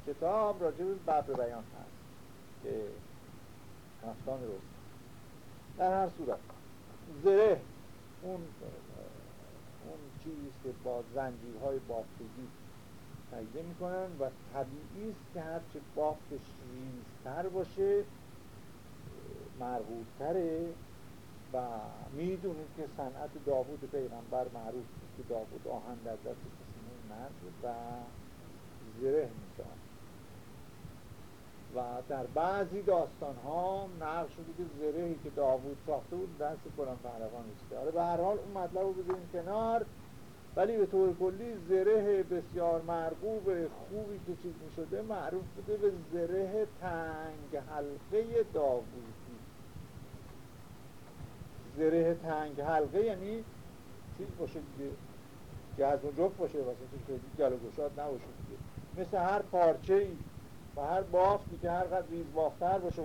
کتاب راجع به ببر بیان هست که هفتان رستم. در هر صورت زره اون اون چیزی که با زنجیرهای بافتگی تهیه می‌کنن و طبیعی است که هرچه بافتش ریزتر باشه مرغوبتره و می‌دونید که صنعت داوود پیغمبر معروف که داوود آهن در دست کسی مرد و زره میشن و در بعضی داستان ها نقل شده که زرهی که داوود ساخته بود دست کلان پهلوان نیسته آره به هر حال اون مطلب رو بذاریم کنار. ولی به طور کلی زره بسیار مرغوب خوبی که چیز می معروف بوده به زره تنگ حلقه داوودی زره تنگ حلقه یعنی چیز باشه دیگه جزم جفت باشه واسه که گل و گشاد نباشه دیگه. مثل هر پارچه ای و هر بافتی که هر قدر ریز بافتر باشه.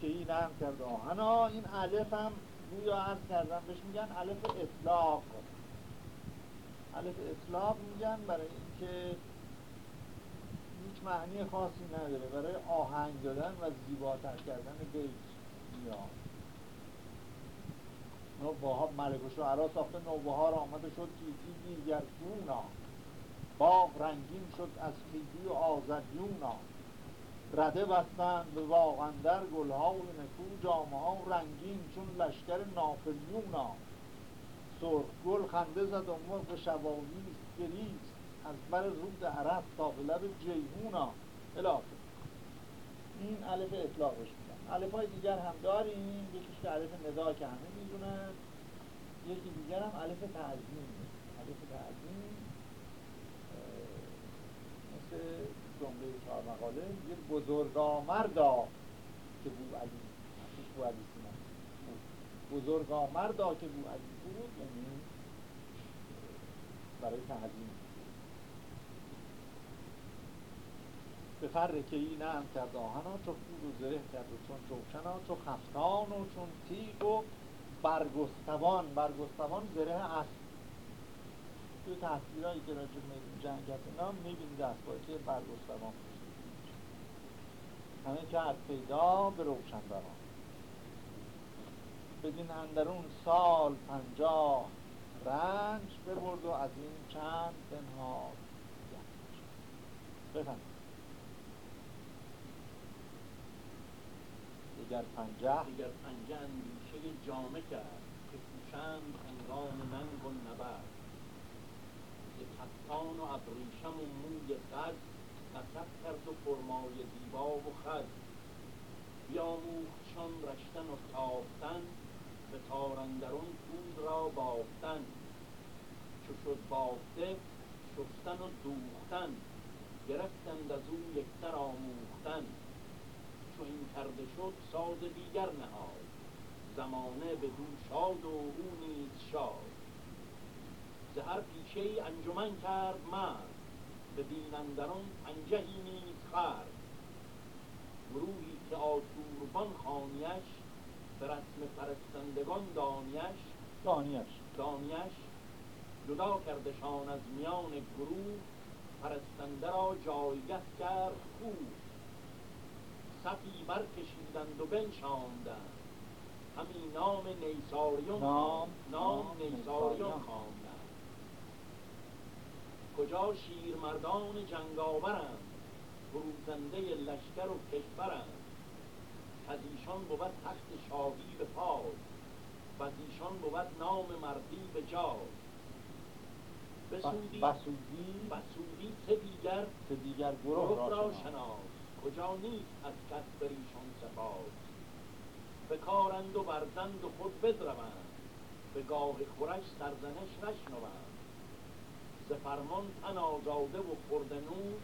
که این هم کرده آهنا این علف هم گویا عرض کردم. بهش میگن علف اطلاق. علف اطلاق میگن برای اینکه هیچ معنی خاصی نداره. برای آهنگ دادن و زیباتر کردن بیت میاد. نوبهار ملک و شعرا ساخته. نوبهار آمده شد کیفی دیگر گونا باغ رنگین شد از خیلی و آزدیونا رده بستند به واغندر گلها و نکو جامعه ها رنگین چون لشکر ناپلیونا سرخ گل خنده زد و مرغ شواویز گریست از بر رود عرب تا به لب جیهونا الاخر این علف اطلاقش میدن علف های دیگر هم داریم. یکیش که علف ندا که همه می‌دونن. یکی دیگر هم علف تعظیم. علف تعظیم. مثل جمله چهار مقاله یه بزرگ آمردا که بو علی بو علی سینا. بزرگ آمردا که بو علی بود یعنی برای تعظیم. به فر که این هم کرد آهنا چو خود و زره کرد و چون جوشنا چو خفتان و چون تیگ و برگستوان. برگستوان زره اصل توی تصویرهایی که راجب میدون جنگ هست اینا می‌بینید که برگستوان همه کرد پیدا به روشن بران بدین اندرون سال پنجاه رنج ببرد و از این چند بنهاد بفهم دیگر پنجه دیگر پنجه اندیشه جامه کرد که پوشند انگام ننگ و نبرد. کفتان و ابریشم و موی قد قصد کرد و فرمای دیبا و خد. بیاموختشان رشتن و تافتن به تارندرون پود را بافتن. چو شد بافته شستن و دوختن. گرفتند از او یکتر آموختن. چو این کرده شد ساز دیگر نهاد. زمانه به دو شاد و او نیز شاد. هر پیشه ای انجمن کرد مرد به بینندران پنجهی نیز خرد گروهی که آشوربان خانیش به رسم پرستندگان دانیش دانیش. دانیش جدا کردشان از میان گروه پرستنده را جایگه کرد خوب صفی برکشیدند و بنشاندند. همین نام نیساریون نام نام نیساریون خواندند کجا شیرمردان جنگاورند؟ فروزنده لشکر و کشورند. از ایشان بود تخت شاهی به پای. و از ایشان بود نام مردی به جای. بسودی بسودی سه دیگر؟ سه دیگر گروه را شناس شناس کجا نیست از کس بر ایشان سپاس بکارند و برزند و خود بدروند. به گاه خورش سرزنش نشنوند. ز فرمان تن آزاده و خورده نوش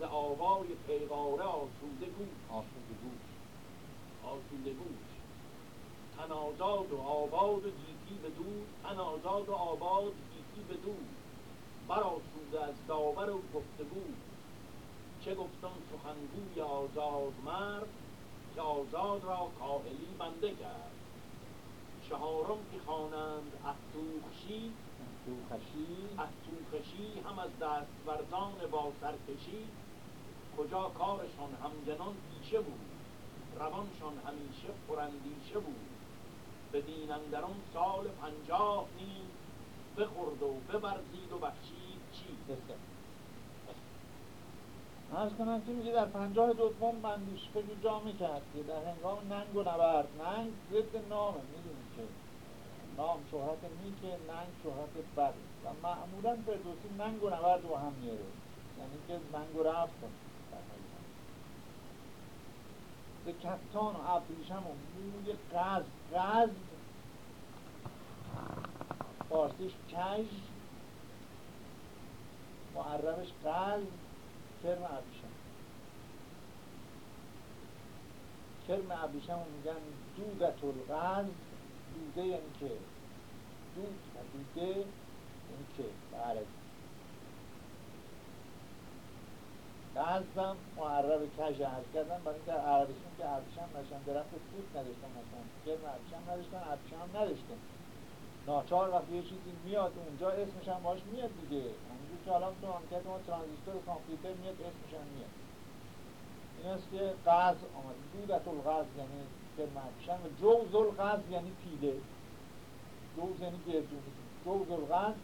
ز آوای پیغاره آسوده گوش. آسود گوش. آسوده گوش. تن آزاد و آباد و گیتی به دور تن آزاد و آباد گیتی به دور. برآسوده از داور و گفتگو. چه گفتم سخنگوی آزاد مرد که آزاد را کاهلی بنده کرد؟ چهارم که خوانند افروخشی دوخشی افروخشی هم از دستورزان با سرکشی. کجا کارشان همگنان پیشه بود؟ روانشان همیشه پراندیشه بود. به دینندران سال پنجاه نیز بخورد و ببرزید و بخشید چی؟ ارز کنم که میگه در پنجاه دوم مندوش فکر جامع کرد که در هنگام ننگ و نبرد. ننگ ضد نامه. می‌دونی؟ که نام شهرت نیکه ننگ شهرت بده و معمولا فردوسی ننگ و نبرد رو هم میاره. یعنی که ننگ و رفت کنه. به کفتان و ابریشم و موی قزد قزد فارسیش کژ. معربش قلب کرم ابریشم. کرم ابریشم میگن دودت القلب دوده یعنی که. دود و دوده یعنی که. به عربی قلبم معرب کژ عرض کردن برای اینکه عربستان که ابریشم نداشتن درخت توت نداشتن مثلا. کرم ابریشم نداشتن ابریشم هم نداشتن. ناچار وقتی یه چیزی میاد اونجا اسمش هم باش میاد دیگه. همونجور که الان تو آنکت ما ترانزیستور کامپیوتر میاد اسمش هم میاد. این است که قز آمد. دودت الغز یعنی ابریشم و جوز الغز یعنی پیله. جوز یعنی گردونی. جوز الغز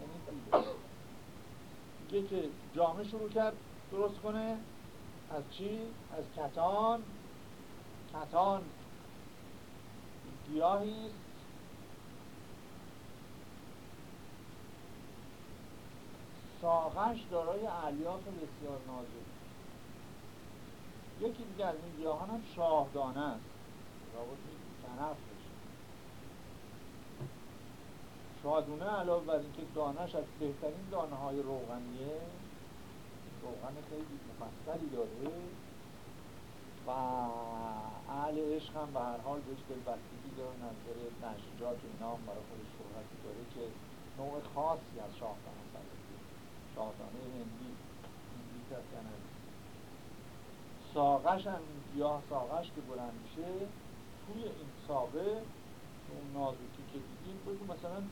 یعنی پیله. میگه که جامعه شروع کرد درست کنه. از چی؟ از کتان. کتان گیاهی است. دارای الیاف بسیار نازک. یکی دیگر از این گیاهان هم شاهدانه است. رابط کنف بشه. شادونه علاوه بر اینکه دانش از بهترین دانه های روغنیه روغن خیلی مفصلی داره و اهل عشق هم به هر حال بهش دلبستگی داره نظر نشجات و اینا هم برای خودش شهرتی داره که نوع خاصی از شاهدانه سلطه شاهدانه هندی هندی از ساقش هم گیاه ساقش که بلند میشه توی این ساقه اون نازکی که دیدیم بگو مثلا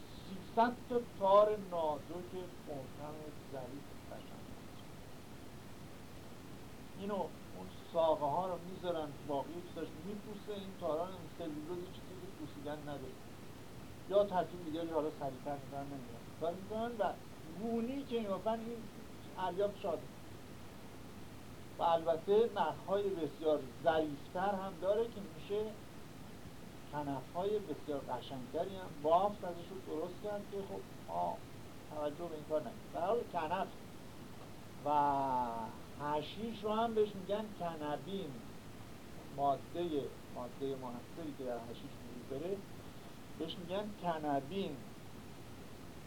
300 تا تار نازک محکم ظریف قشنگ. اینو اون ساقه ها رو می‌ذارن باقی چیزاش میپوسه این تاران این سلولوز چیزی که پوسیدن نداره یا ترکیب دیگری حالا سریعتر می‌کنن نمی‌دونم کار می‌کنن و گونی که می‌گفتن این الیاف شاده البته نخهای بسیار ظریفتر هم داره که میشه کنفهای بسیار قشنگتری هم بافت ازش رو درست کرد که خب ما توجه به این کار نکنیم در حال کنف و هشیش رو هم بهش میگن کنبین. ماده ماده محصلی که در هشیش وجود داره بهش میگن کنبین.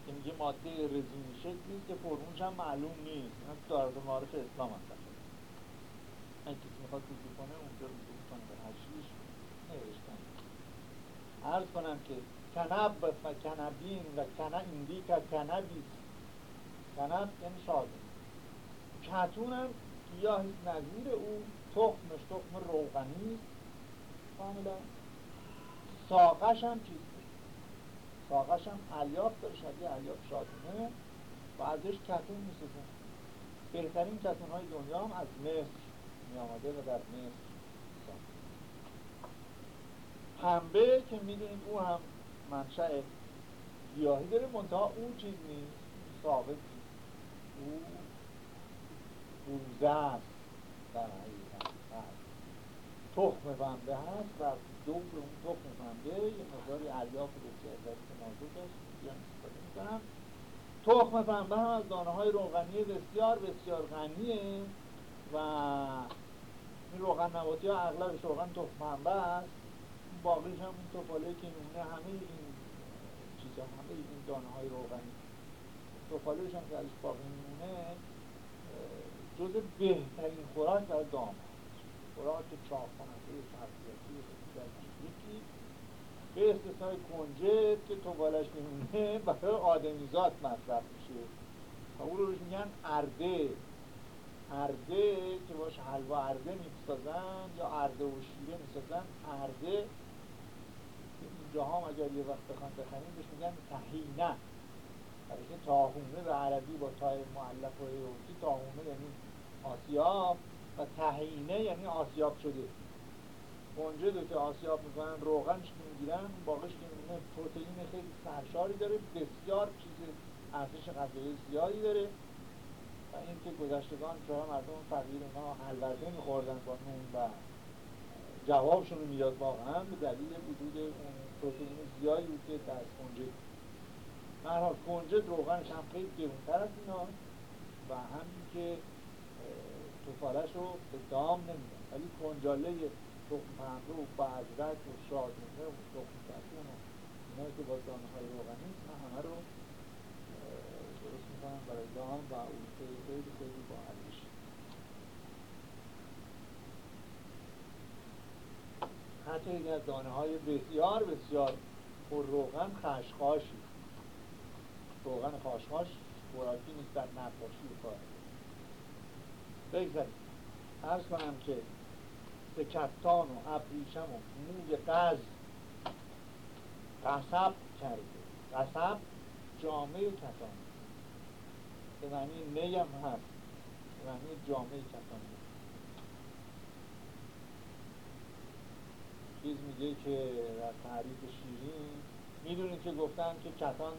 که میگه ماده رزینی شکلی که فرمونش هم معلوم نیست. این هم دارد معارف اسلام هست کنه اونجا عرض کنم که کنب و کنبین و کن ایندیکا کنبیس کنب یعنی شاده کتون هم گیاهی نظیر او تخمش تخم روغنی. کاملا ساقش هم چیز ساقش هم الیاف داره شبیه الیاف شادونه. و ازش کتون می‌سازن بهترین کتون های دنیا هم از مصر. آمده و در مصر پنبه که می‌دونید او هم منشأ گیاهی داره منتها اون چیز نیست ثابت نیست. او بوزه است در حقیقت تخم بنده هست و دور اون تخم بنده یه مقداری علیاف بسیار که نازک است بیان استفاده تخم پنبه هم از دانه های روغنی بسیار بسیار غنیه و این روغن نباتی ها اغلبش روغن تخم پنبه است باقیش هم این توفاله که میمونه همه این چیزا همه این دانه های روغنی. توفالهش هم که ازش باقی میمونه جز بهترین خوراک برای دام خوراک چاپ کننده شخصیتی یکی. به استثنای کنجد که توبالش میمونه برای آدمیزاد مصرف میشه. و اون رو میگن ارده. ارده که باش حلوا ارده می‌سازن یا ارده و شیره می‌سازن ارده اینجا هم اگر یه وقت بخوان بخریم بهش میگن تهینه برای که تاهونه به عربی با تای معلق و ایروسی تاهونه یعنی آسیاب و تهینه یعنی آسیاب شده. کنجد که آسیاب می‌کنن روغنش که می‌گیرن باقیش که پروتئین خیلی سرشاری داره بسیار چیز ارزش غذایی زیادی داره. این که گذشتگان چرا مردم فقیر اینا حلورده میخوردن با نون و جوابشون رو می‌داد. واقعا به دلیل وجود اون پروتئین زیادی بود که در کنجد هر کنجد روغنش هم خیلی گرونتر از اینا و همین که توفالش رو به دام نمیدن. ولی کنجاله تخم پنبه و بزرک و شادمونه و تخم و اینا که با دانه های روغنی همه رو می‌کنم برای دام و اون خیلی خیلی خیلی با ارزش حتی یکی از دانه های بسیار بسیار پر روغن خشخاشی. روغن خشخاش خوراکی نیست در نقاشی کار. بگذاریم. ارز کنم که به کتان و ابریشم و موی قز قصب کرده قصب جامعه کتان. به معنی نیم هست به معنی جامعه کتان چیز میگه که در تعریف شیرین می‌دونید که گفتن که کتان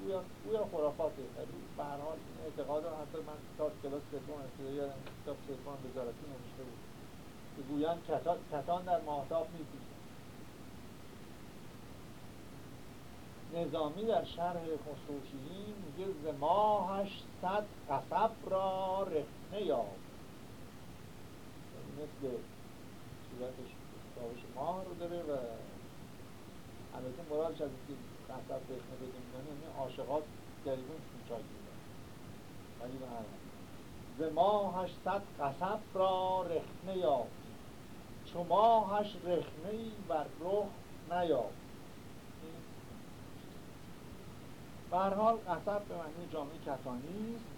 گویا گویا خرافاته ولی به هر حال این اعتقاد رو حتی من کتاب کلاس سوم ابتدایی یادم کتاب سوم وزارتی نوشته بود که گویان کتان در ماهتاب میپیچند نظامی در شرح خسروشیرین میگه ز ماهش صد قصب را رخنه یافت. یعنی مثل صورتش تابش ماه رو داره و البته مرادش از اینکه قصب رخنه بده میدانه یعنی عاشقات گریبون چای گیرن ولی به هر ز ماهش صد قصب را رخنه یافت. چو ماهش رخنه ای بر رخ نیافت. برحال قصب به معنی جامعه کتانی است.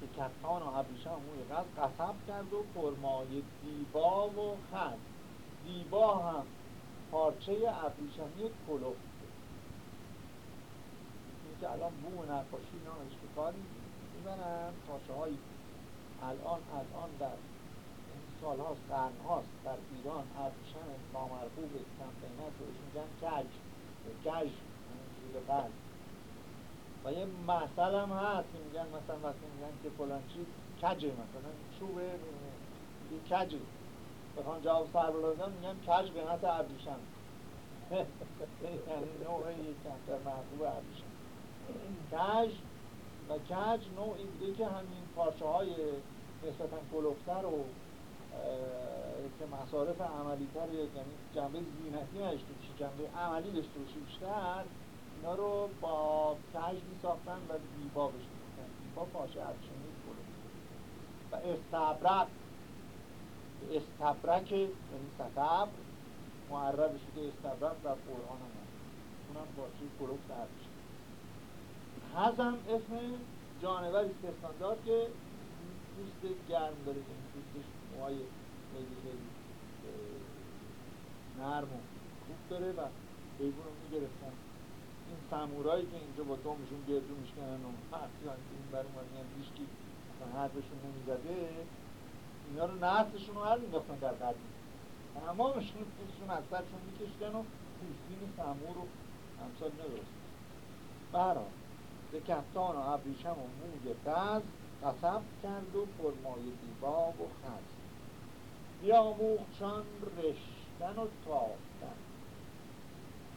که کتان و ابریشم موی قصب قصب کرد و پرمای دیبا و خند دیبا هم پارچه ابریشمی کلوف این که الان بوم نقاشی اینا که کاری می‌برن پارچه الان الان در سال هاست قرن هاست در ایران ابریشم نامرغوب کم قیمت بهش میگن کج کج زیر قلب و یه مثل هم هست که میگن مثلا وقتی میگن که فلان چیز کجه مثلا چوبه یه کجه بخوان جواب سر بلازن میگن کج قیمت ابریشم. یعنی نوع کمتر محبوب ابریشم. کج و کج نوعی بوده که همین پارچه های نسبتا کلوفتر و که مصارف عملی تر یعنی جنبه زینتی باشه جنبه عملی داشته بیشتر اینا رو با کج می ساختن و دیبا بشه دیبا پاشه ابریشمی و استبرق. استبرک یعنی ستبر معرب شده استبرق در قرآن هم اونم پارچه کلوفت ابریشمی هزم اسم جانوری استثنان که پوست گرم داره یعنی پوستش موهای خیلی خیلی نرم و خوب داره و بیگون رو می‌گرفتن. سمورایی که اینجا با دومشون گردو میشکنن و حرفی این بر اومد میان هیچکی مثلا حرفشون نمی‌زده اینا رو نسلشون رو هر مینداختن در قدیم. تمامشون پوستشون از سرشون میکشتن و پوستین سمور و همسال ندرست برای ز کفتان و ابریشم و موی قز قصب کرد و فرمای دیباب و خست بیاموخشان رشتن و تافتن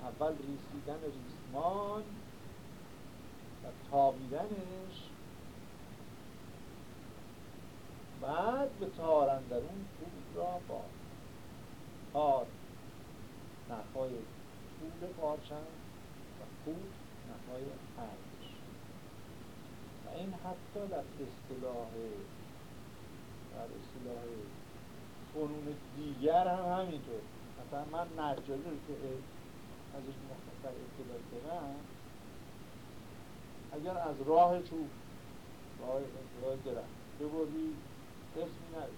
اول ریسیدن. ریسمان و تابیدنش. بعد به تارندرون پول را با تار نفای پول پارچند و پول نفای ارزش. و این حتی در اصطلاح در اصطلاح فنون دیگر هم همینطور. مثلا من نجاری رو که ازش مختصر اطلاع دارم اگر از راه چوب راه راه درخت ببری اسمی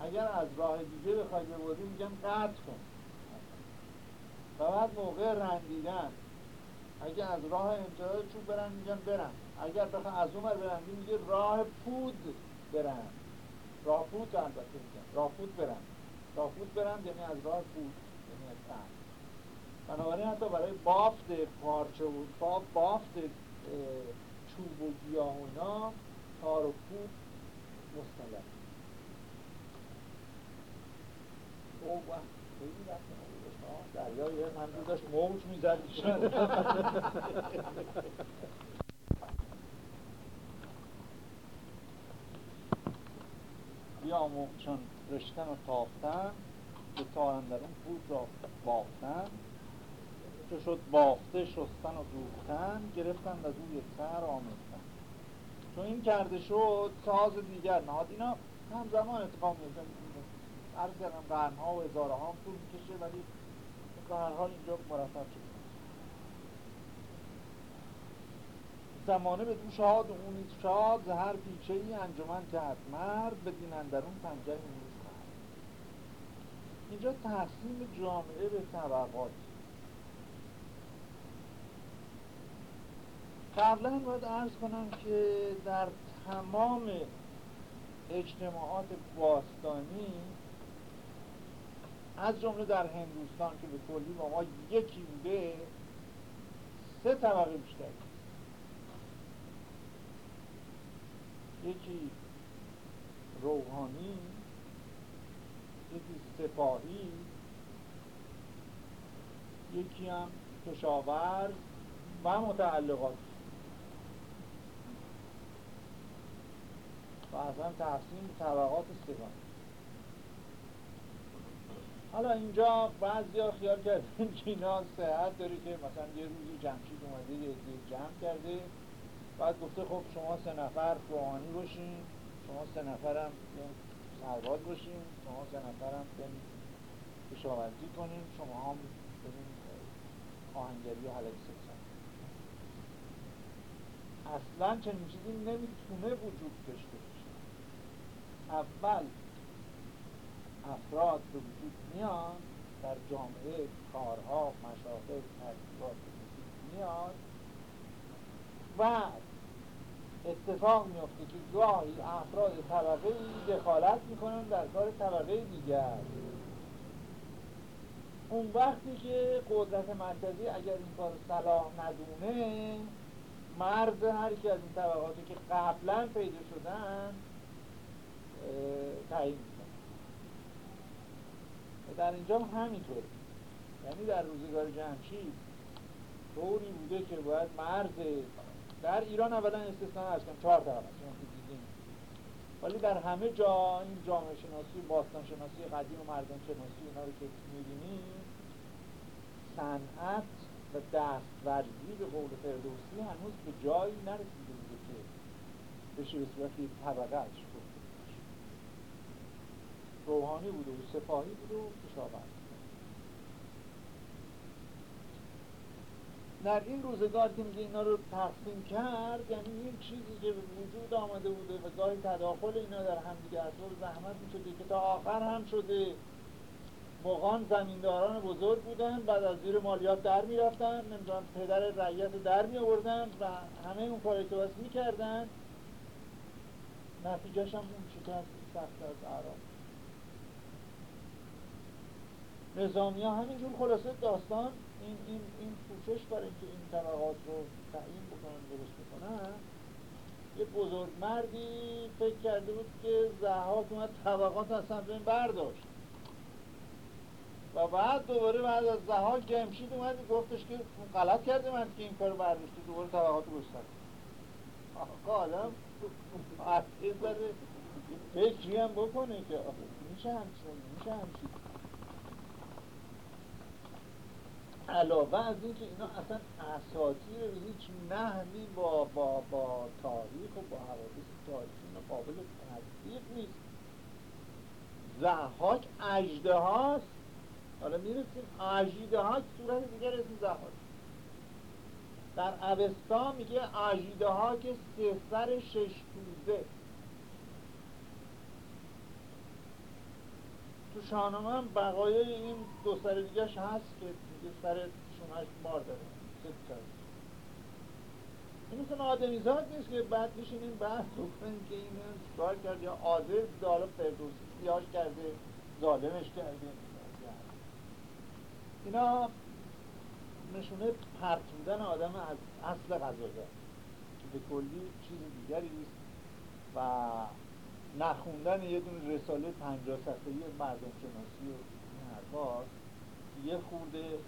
اگر از راه دیگه بخوای ببری میگم قطع کن. و بعد موقع رندیدن اگر از راه امتداد چوب برن میگن برن. اگر بخواه از اون بر میگه راه پود برن. راه پود البته میگن. راه پود برن. راه پود برن یعنی از راه پود. بنابراین حتی برای بافت پارچه و بافت چوب و گیاه و اینا تار و پود مستلم او دریا یه منظور داشت. موج می‌زد بیاموخ چون رشتن و تافتن به تارندرون پود را بافتن چه شد؟ بافته شستن و دوختن گرفتن از اون یک سر آموختن چون این کرده شد ساز دیگر نهاد. اینا همزمان اتفاق میفته. عرض کردم قرنها و هزاره ها طول می‌کشه ولی به هر حال اینجا مرتب شد زمانه به دوش و اون شاد زهر پیچه ای انجمن کرد. مرد به دین اندرون پنجه اینجا تحصیل جامعه به طبقات. قبلا باید ارز کنم که در تمام اجتماعات باستانی از جمله در هندوستان که به کلی با ما یکی بوده سه طبقه بیشتر. یکی روحانی یکی سپاهی. یکی هم کشاورز و متعلقات. و اصلا تقسیم طبقات سگان حالا اینجا بعضی ها خیال کردن که اینا صحت داره که مثلا یه روزی جمشید اومده یه جمع کرده. بعد گفته خب شما سه نفر روحانی باشین شما سه نفرم سرباز باشین شما سه نفرم کشاورزی کنین شما هم برین آهنگری و حلقی سکسن اصلا چنین چیزی نمی‌تونه وجود داشته اول افراد به وجود میان در جامعه کارها مشاغل تحقیقات میاد و اتفاق میفته که گاهی افراد طبقه ای دخالت می‌کنن در کار طبقه دیگر. اون وقتی که قدرت مرکزی اگر این کار صلاح ندونه مرد هر کی از این طبقاتی که قبلا پیدا شدن تعیین و در اینجا همینطور. یعنی در روزگار جمشید طوری بوده که باید مرد در ایران اولا استثناء هست کنم چهار طبقه ولی در همه جا این جامعه شناسی باستان شناسی قدیم و مردم شناسی اینا رو که می‌بینیم صنعت و دستورزی به قول فردوسی هنوز به جایی نرسیده بوده که بشه به صورت طبقه روحانی بوده و سپاهی بوده و کشاورز در این روزگار که میگه اینا رو تقسیم کرد یعنی این چیزی که وجود آمده بوده و گاهی تداخل اینا در هم دیگه طور زحمت می‌شده که تا آخر هم شده. مغان زمینداران بزرگ بودن بعد از زیر مالیات در می‌رفتن نمی‌دونم پدر رعیت در می آوردن و همه اون کاری که می‌کردن نتیجهش هم اون سخت از عرب نظامی ها همینجور خلاصه داستان این, این, این پوشش برای اینکه این طبقات رو تعیین بکنن درست بکنن. یه بزرگ مردی فکر کرده بود که زهاک اومد طبقات از سمت این برداشت. و بعد دوباره بعد از زهاک جمشید اومد گفتش که غلط کرده من که این کارو برداشتی دوباره طبقات گسترد آقا آدم حرفی زده فکری هم بکنه که میشه همچین میشه همچین علاوه از اینکه اینا اصلا اساطیر هیچ نحوی با, با, با تاریخ و با حوادث تاریخی اینا قابل تصدیق نیست. زحاک اجده هاست حالا می‌رسیم اجده ها صورت دیگر اسم زحاک. در اوستا میگه اجده ها که سه سر شش توزه تو شاهنامه هم بقایای این دو سر دیگرش هست که سر شونهش بار داره. این مثل آدمیزاد نیست که بعد این بحث بکنیم که این چکار کرد یا آزر دالا فردوسی سیاش کرده ظالمش کرده. اینا نشونه پرتوندن آدم از اصل غذا که به کلی چیز دیگری است و نخوندن یه دون رساله پنجاه صفحه‌ای مردم شناسی و این حرفاست یه خورده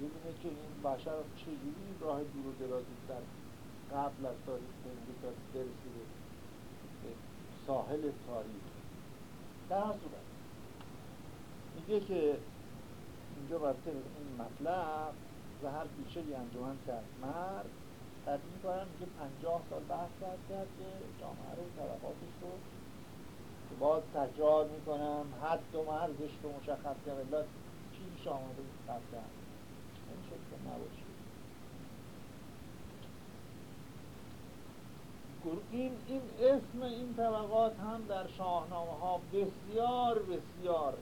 دونه که این بشر چجوری راه دور و درازی در قبل از تاریخ تا برسیده به ساحل تاریخ. در هر صورت میگه که اینجا بر این مطلب زهر بیشتری انجمن کرد مرد تدیین کنم که پنجاه سال بحث کرد کرد که جامعه رو طبقاتش رو که باز تکرار می‌کنم حد و مرزش رو مشخص کرد پیش آمده بود این شکل نباشه. این, این اسم این طبقات هم در شاهنامه ها بسیار بسیار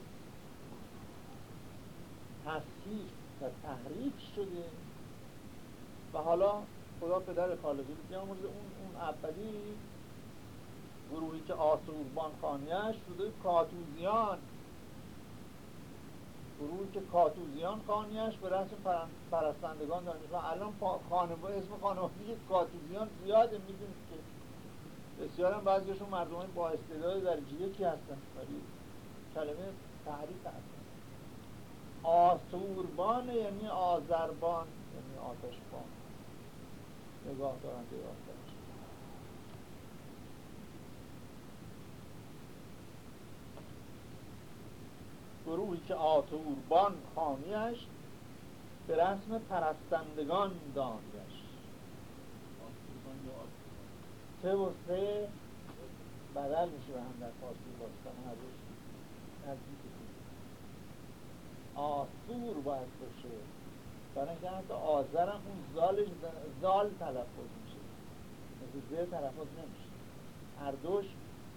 تصحیح و تحریف شده. و حالا خدا پدر خالقی بیامرزه اون اون اولی گروهی که آسوربان خانیش شده کاتوزیان. که کاتوزیان خانیش به رسم پرستندگان دانش و الان خانواده اسم خانواده کاتوزیان زیاده. می‌دونید که بسیار هم بعضیشون مردم با استعداد در یکی هستن. ولی کلمه تحریف هستن آسوربان یعنی آذربان یعنی آتشبان. نگاه دارنده آتش گروهی که آتوربان خانیش به رسم پرستندگان دانیش سه و سه بدل میشه به هم در فارسی باستان هر روز نزدیک آسور باید باشه. برای اینکه حتی هم اون زالش زال تلفظ میشه. مثل زه تلفظ نمیشه. هر دوش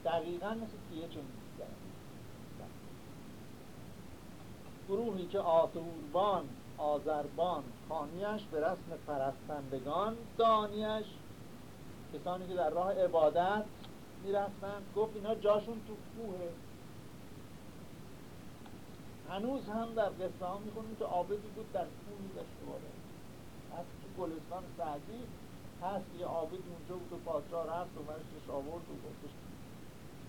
دقیقا مثل تیه چون گروهی که آسوربان آذربان خانیش به رسم پرستندگان دانیش کسانی که در راه عبادت می‌رفتن گفت اینا جاشون تو کوهه. هنوز هم در قصه ها می‌خونیم که عابدی بود در کوهی داشته باشه. از تو گلستان سعدی هست یه عابد اونجا بود و پادشاه رفت و برشش آورد و گفتش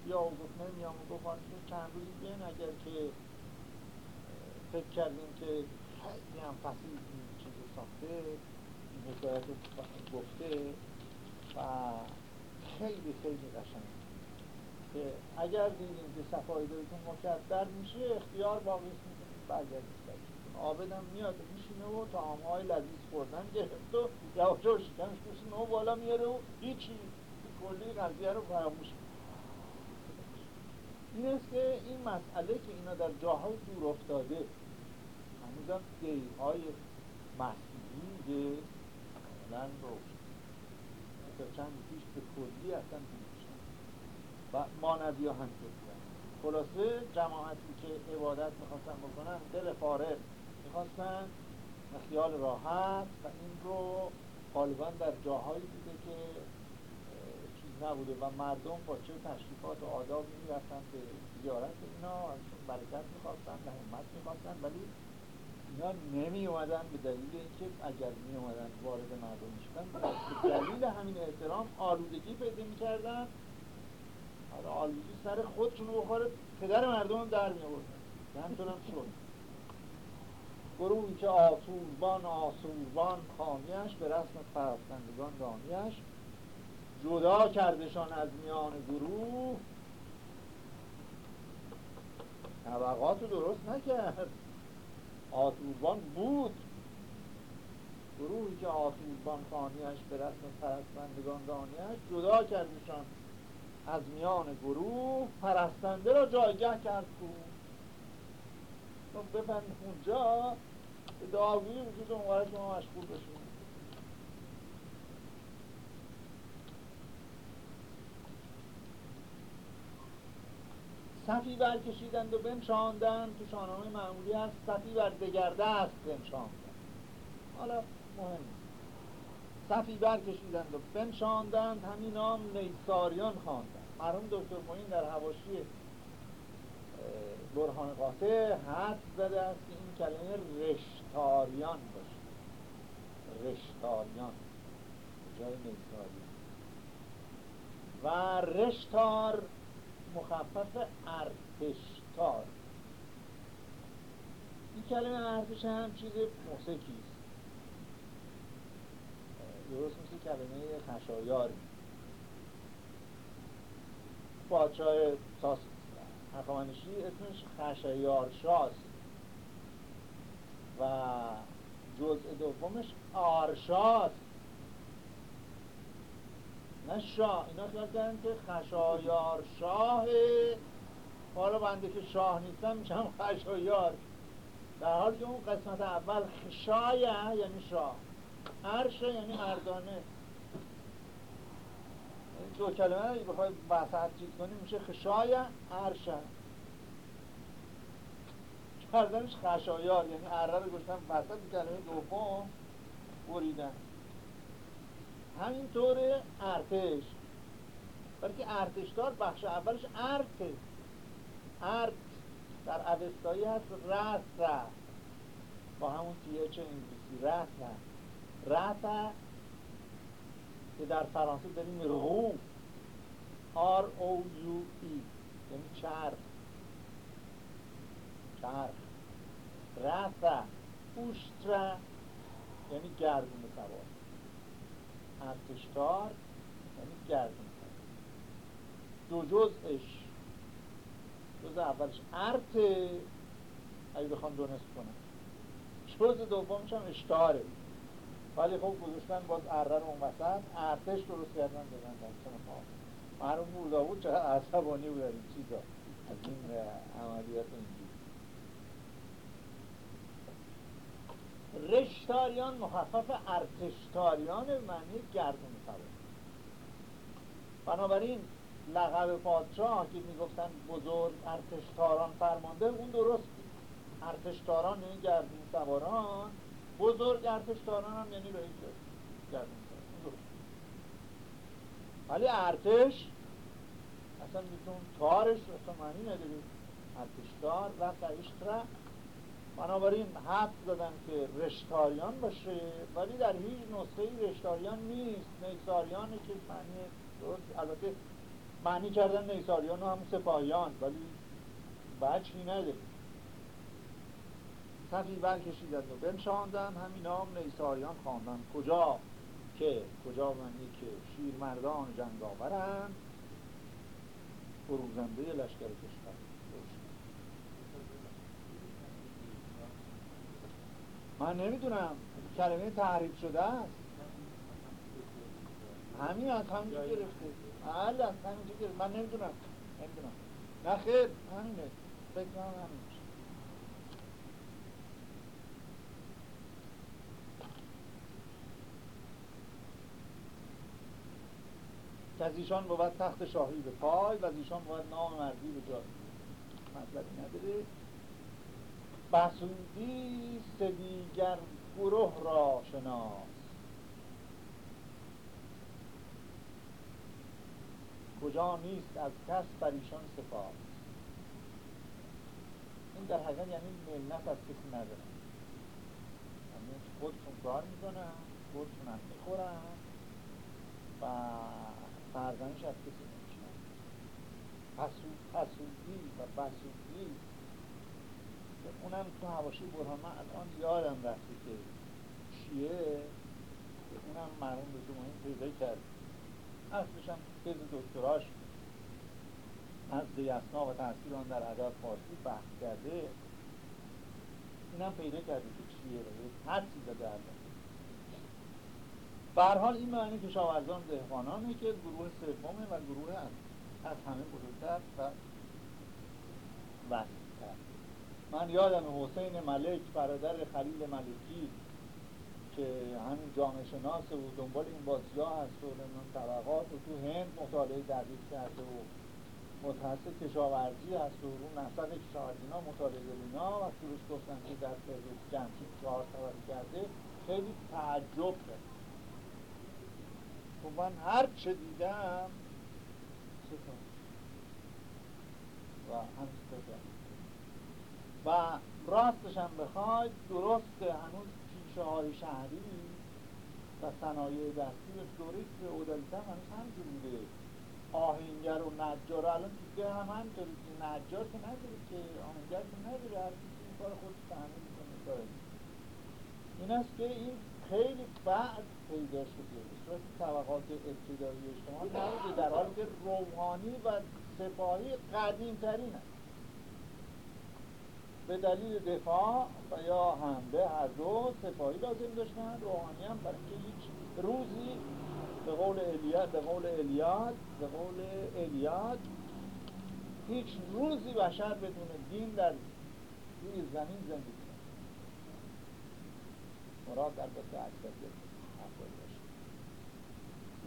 بیا و گفت نمیام و گفت چند روزی بیان اگر که فکر کردیم که خیلی هم فصیل این چیز ساخته این حکایت گفته و خیلی خیلی قشنگ. که اگر دیدیم که صفای دلتون مکدر میشه اختیار باقی می‌کنیم برگردید آبدم میاد میشینه و های لذیذ خوردن گرفت و یواجه شکمش کسی نو بالا میاره و هیچی. کلی قضیه رو فراموش این است که این مسئله که اینا در جاهای دور افتاده هنوزم دیهای مسیحی کاملا روشن تا چند پیش به کلی اصلا و مانوی ها هم خلاصه جماعتی که عبادت می‌خواستن بکنن دل فارغ. می‌خواستن و خیال راحت و این رو غالبا در جاهایی بوده که چیز نبوده و مردم با چه تشریفات و آداب می‌رفتن به زیارت اینا برکت می‌خواستن و همت می‌خواستن. ولی اینا نمی اومدن به دلیل اینکه اگر می اومدن وارد مردم می‌شدن به دلیل همین احترام آلودگی پیدا می‌کردن حالا آلودگی سر خودشون بخوره پدر مردم در می آوردن هم شد. گروهی که آسوربان آسوربان خانیش به رسم پرستندگان دانیش جدا کردشان از میان گروه. طبقات رو درست نکرد. آسوربان بود. گروهی که آسوربان خانیش به رسم پرستندگان دانیش جدا کردشان از میان گروه پرستنده را جایگه کرد بود خب بفهم اونجا دعاگویی وجود اون شما مشغول بشید صفی برکشیدند و بنشاندند. تو شانه‌های معمولی هست صفی بر دگرده است بنشاندند. حالا مهم صفی برکشیدند و بنشاندند همین نام نیساریان خواندند. مرحوم دکتر معین در حواشی برهان قاطع حد زده است که این کلمه رشتاریان باشه. رشتاریان. جای نیساریان. و رشتار مخفف ارتشتار این کلمه ارتش هم چیز موسیقی است. درست مثل کلمه خشایاری پادشاه ساس هخامنشی اسمش خشایارشاست و جزء دومش آرشاست نه شاه اینا خیال کردن که خشایار شاه. حالا بنده که شاه نیستم میشم خشایار. در حالی که اون قسمت اول خشایه یعنی شاه. عرش یعنی مردانه. دو کلمه بخوای وسط چیز کنی میشه خشایه عرشه. کردنش خشایار یعنی اره رو گشتن وسط کلمه دوم بریدن. همینطور ارتش. برای که ارتشدار بخش اولش ارته ارت در اوستایی هست رس با همون تیه چه انگلیسی رس رس که در فرانسه داریم رو. R O U E یعنی چرخ. چرخ. رس اوشتره یعنی گردون سوار ارتشتار یعنی گردون دو جزش جز اولش ارته اگه بخوام دونست کنم. جز دومش هم اشتاره ولی خب گذاشتن باز اره رو اون وسط ارتش درست کردن دادن در سن معلوم بود بود چقدر عصبانی بود این چیزا. از این عملیات اینجوری رشتاریان مخفف ارتشتاریان معنی گردون سوار. بنابراین لقب پادشاه که می‌گفتن بزرگ ارتشتاران فرمانده اون درست ارتشتاران یعنی گردون سواران بزرگ ارتشتاران هم یعنی رئیس سواران ولی ارتش اصلا میتون تارش اصلا معنی نداری ارتشتار و اشتره بنابراین حد زدن که رشتاریان باشه ولی در هیچ نسخه رشتاریان نیست. نیساریانه که معنی درست البته معنی کردن نیساریان و همون سپاهیان ولی بچی نده صفی برکشیدند و بنشاندن همین هم نیساریان خواندن. کجا؟ که کجا معنی که شیرمردان جنگاورند. فروزنده لشکر کشور. من نمی‌دونم کلمه تحریف شده است. همین از همینجا گرفته. بله از همینجا گرفته. من نمی‌دونم نمی‌دونم. نه خیر همینه. فکر کنم همین که از ایشان بود تخت شاهی به پای و از ایشان بود نام مردی به جای مطلبی نداره. بسودی دیگر گروه را شناس. کجا نیست از کس بر ایشان سپاس؟ این در حقیقت یعنی ملت از کسی نداره خودشون کار می‌کنن خودشون هم می‌خورن و فرزنش از کسی نمیشنن پسودی و بسودی اونم تو حواشی برهان من الان یادم رفته که چیه؟ اونم مرحوم به مهم پیدا کرد. اصلش هم تز دکتراش از دیسنا و تحصیل آن در ادب فارسی بحث کرده. اینم پیدا کرده که چیه هر چیز در به حال این معنی کشاورزان دهقانانه که گروه سومه و گروه از, از همه بزرگتر و وسیعتر من یادم حسین ملک برادر خلیل ملکی که همین جامعه شناس و دنبال این بازی هست و طبقات و تو هند مطالعه دقیق کرده و متحصل کشاورزی هست و رو نسل کشاورزی ها مطالعه اینا. و روش گفتن که در فردوس جمشید چهار طبقه کرده خیلی تعجب کرد. خب من هر چه دیدم و همین و راستش هم بخواید درست هنوز پیشه های شهری و صنایع دستی به دوره که هم هنوز همجور بوده. آهنگر و نجار الان دیگه هم همینطوری که نجار که نداره که آهنگر که نداره هر این کار خودش تحمیل می‌کنه این است که این خیلی بعد پیدا شده به صورت طبقات ابتدایی اجتماعی نبوده در حالی که روحانی و سپاهی قدیم ترین است. به دلیل دفاع و یا حمله هر دو سپاهی لازم داشتن روحانی هم برای که هیچ روزی به قول الیاد به قول الیاد به قول الیاد هیچ روزی بشر بدون دین در روی زمین زندگی مراد در بسته اکثریت افراد باشه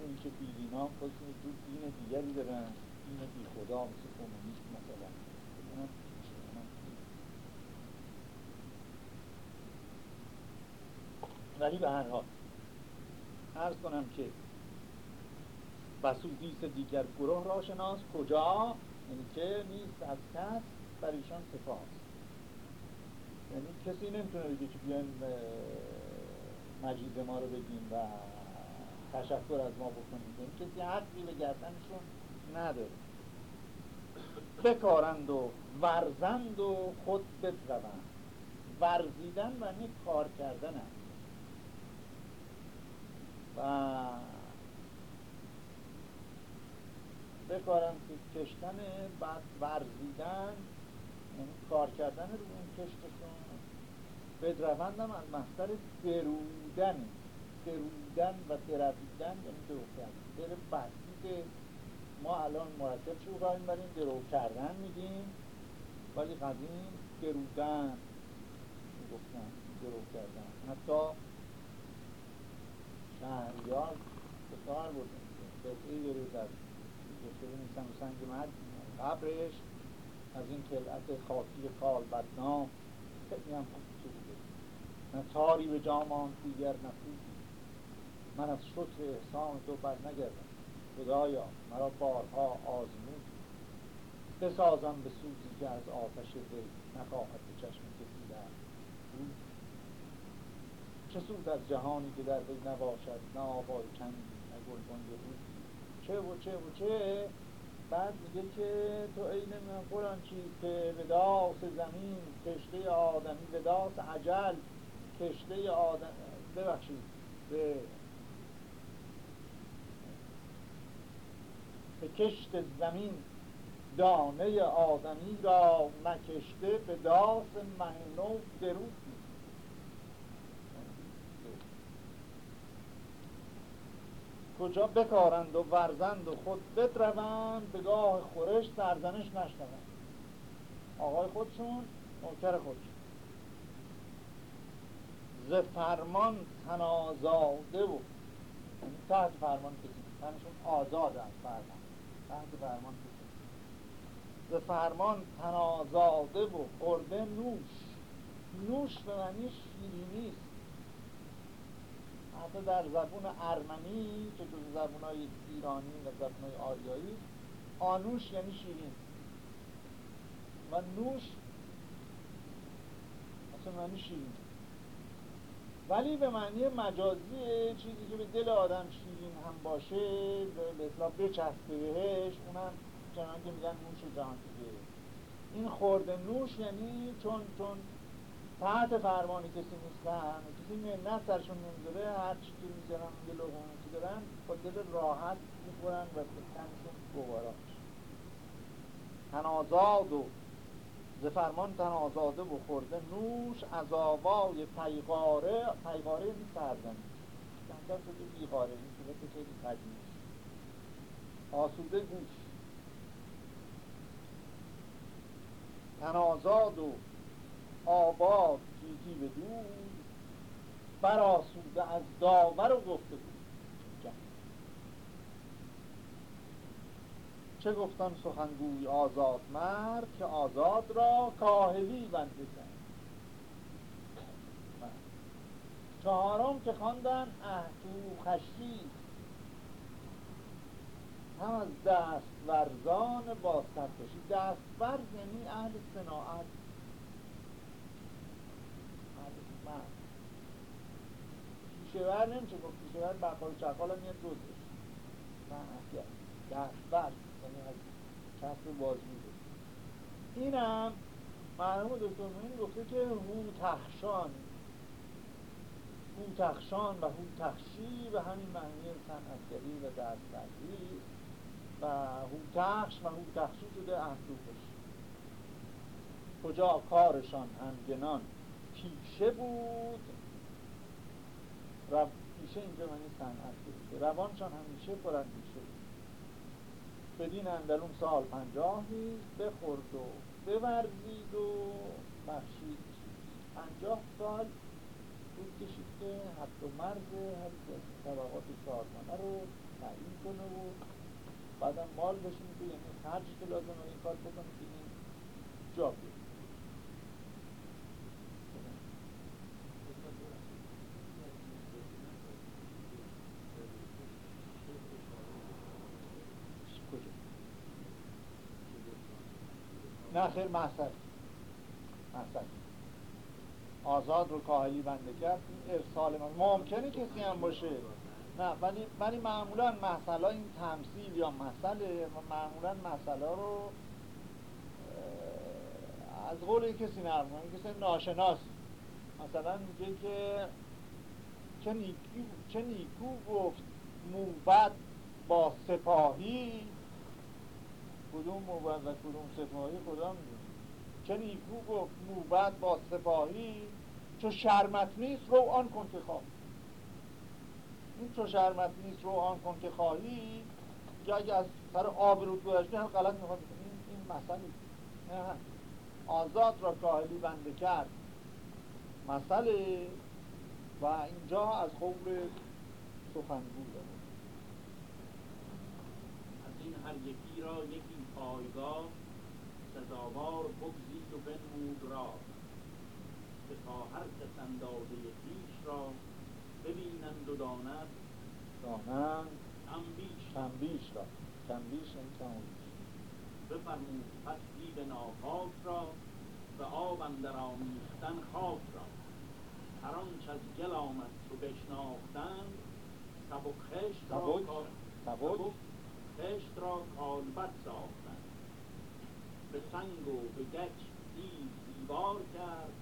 اونی که بی ها خودشون دو دین دیگری دارن دین بی خدا مثل کمونیسم مثلا ولی به هر حال. ارز کنم که بسودیس دیگر گروه را شناس. کجا؟ یعنی که نیست از کس بر ایشان یعنی کسی نمی‌تونه بگه که بیاین مجید ما رو بگیم و تشکر از ما بکنیم. یعنی کسی حقی به گردنشون نداره. بکارند و ورزند و خود بدروند. ورزیدن و کار کردن هست و بکارن که کشتن بعد ورزیدن یعنی کار کردن رو اون کشتشون بدروند هم از مصدر درودن. درودن و درویدن یعنی درو کردن در بسید ما الان مرکب شو راه بریم درو کردن میگیم. ولی قدیم درودن. گفتن درو کردن. حتی شهریار به کار بودن قطعه یه روز از گفته نیستم سنگ مرد قبرش از این کلعت خاکی کال بدنام خیلی هم خوب بوده نه تاری به جامان دیگر نفوزی من از شکر احسان تو بر نگردم. خدایا مرا بارها آزمود. بسازم به سوزی که از آتش دل نخواهد به چشم کسی در چه سود از جهانی که در وی نباشد؟ نه آبای چندی نه گلبانگ روزی. چه و چه و چه؟ بعد میگه که تو عین قرآن چی که به داس زمین کشته آدمی به داس عجل کشته آدم ببخشید به به کشت زمین دانه آدمی را نکشته به داس مهنو درود کجا بکارند و ورزند و خود بدروند به گاه خورش سرزنش نشنوند. آقای خودشون نوکر خودشون. ز فرمان تنازاده و یعنی تحت فرمان کسی تنشون آزاد از فرمان. تحت فرمان کسی ز فرمان تنازاده و خورده نوش. نوش به معنی شیرینی حتی در زبون ارمنی که جز زبون های ایرانی و زبون های آریایی. آنوش یعنی شیرین. و نوش اصلا یعنی شیرین. ولی به معنی مجازی چیزی که به دل آدم شیرین هم باشه به اصلاح بچسبه بهش اونم چنان که میگن نوش دیگه. این خورده نوش یعنی چون چون تحت فرمان کسی نیستن کسی منت سرشون نمی‌ذاره هر چی که می‌ذارن یه لغمونتی دارن با دل راحت می‌خورن و تنشون بغارا تن آزاد و ز فرمان تن آزاده و خورده نوش از آوای پیغاره پیغاره یعنی سرزنی کمتر شده بیغاره این صورت خیلی قدیمی آسوده گوش. تن آزاد و آباد گیتی به دور براسوده از داور و گفته بود. چه گفتن سخنگوی آزاد مرد که آزاد را کاهلی بنده کرد چهارم که خواندن اهتو خشی هم از دست ورزان با سرکشی. دست ورز یعنی اهل صناعت. پیشه ور نمیشه گفت پیشه ور بقال چقال هم یه دوزش دست ورز یعنی از کسب باز میده اینم مرحوم دکتر مهین گفته که هو تخشان. هو تخشان و هو تخشی به همین معنی صنعتگری و دستبردی و هو تخش و هو تخشی شده اهدوفش کجا کارشان همگنان؟ پیشه بود. رو... پیشه اینجا معنی صنعت بود روانشان همیشه پیشه بود بدین اندرون سال پنجاهی بخورد و بورزید و بخشید. پنجاه سال بود کشید که حد و مرز هر طبقات سازمانه رو تعیین کنه و بعدم مال بشه میده یعنی خرجی که لازم این کار بکنه که این جا بیاد. نه خیر محصل محصل آزاد رو کاهلی بنده کرد. ارسال ممکنه کسی هم باشه. نه ولی ولی معمولا مسئله این تمثیل یا مسئله معمولا مسئله رو از قول کسی نرم کسی ناشناس. مثلا میگه که چه نیکو, چه نیکو گفت. موبت با سپاهی کدوم موبت و کدوم سپاهی خدا می‌دونه. چه نیکو گفت موبت با سپاهی؟ چو شرمت نیست رو آن کن که خواهی. این چو شرمت نیست رو آن کن که خواهی یا اگه از سر آب رو گذاشتی هم غلط می‌خواد این, این مسئله. آزاد را کاهلی بنده کرد. مسئله. و اینجا از قول سخنگو از این هر یکی را یکی پایگاه سزاوار بگزید و بنمود را که تا هر کس اندازه پیش را ببینند و داند دانند تنبیش. تنبیش را. تنبیش این تنبیش بفرمود پس دیو ناپاک را به آب اندر آمیختن خاک را. هر آنچ از گل آمد چو بشناختند سبک خشت را سبک؟ خشت را کالبد ساختند به سنگ و به گچ دیو دیوار کرد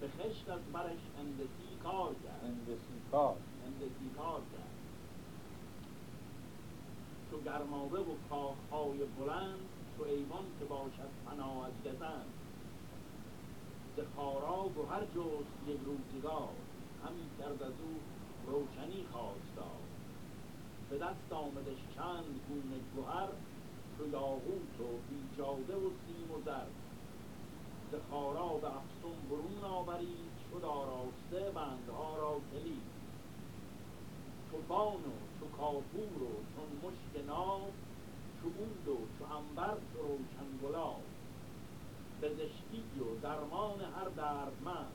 به خشت از برش اندسی کار کرد هندسی کار اندسی کار کرد چو گرمابه و کاخهای بلند چو ایوان که باشد پناه از گزند ز خاراب و هر جست یک روزگار همی کرد از او روشنی خواستار به دست آمدش چند گونه گوهر چو یاقوت و بیجاده و سیم و زر. ز خاراب افسون برون آورید شد آراسته بندها را کلید. چو بان و چو کافور و چون مشک ناب چو عود و چو عنبر چو گلاب. پزشکی و درمان هر دردمند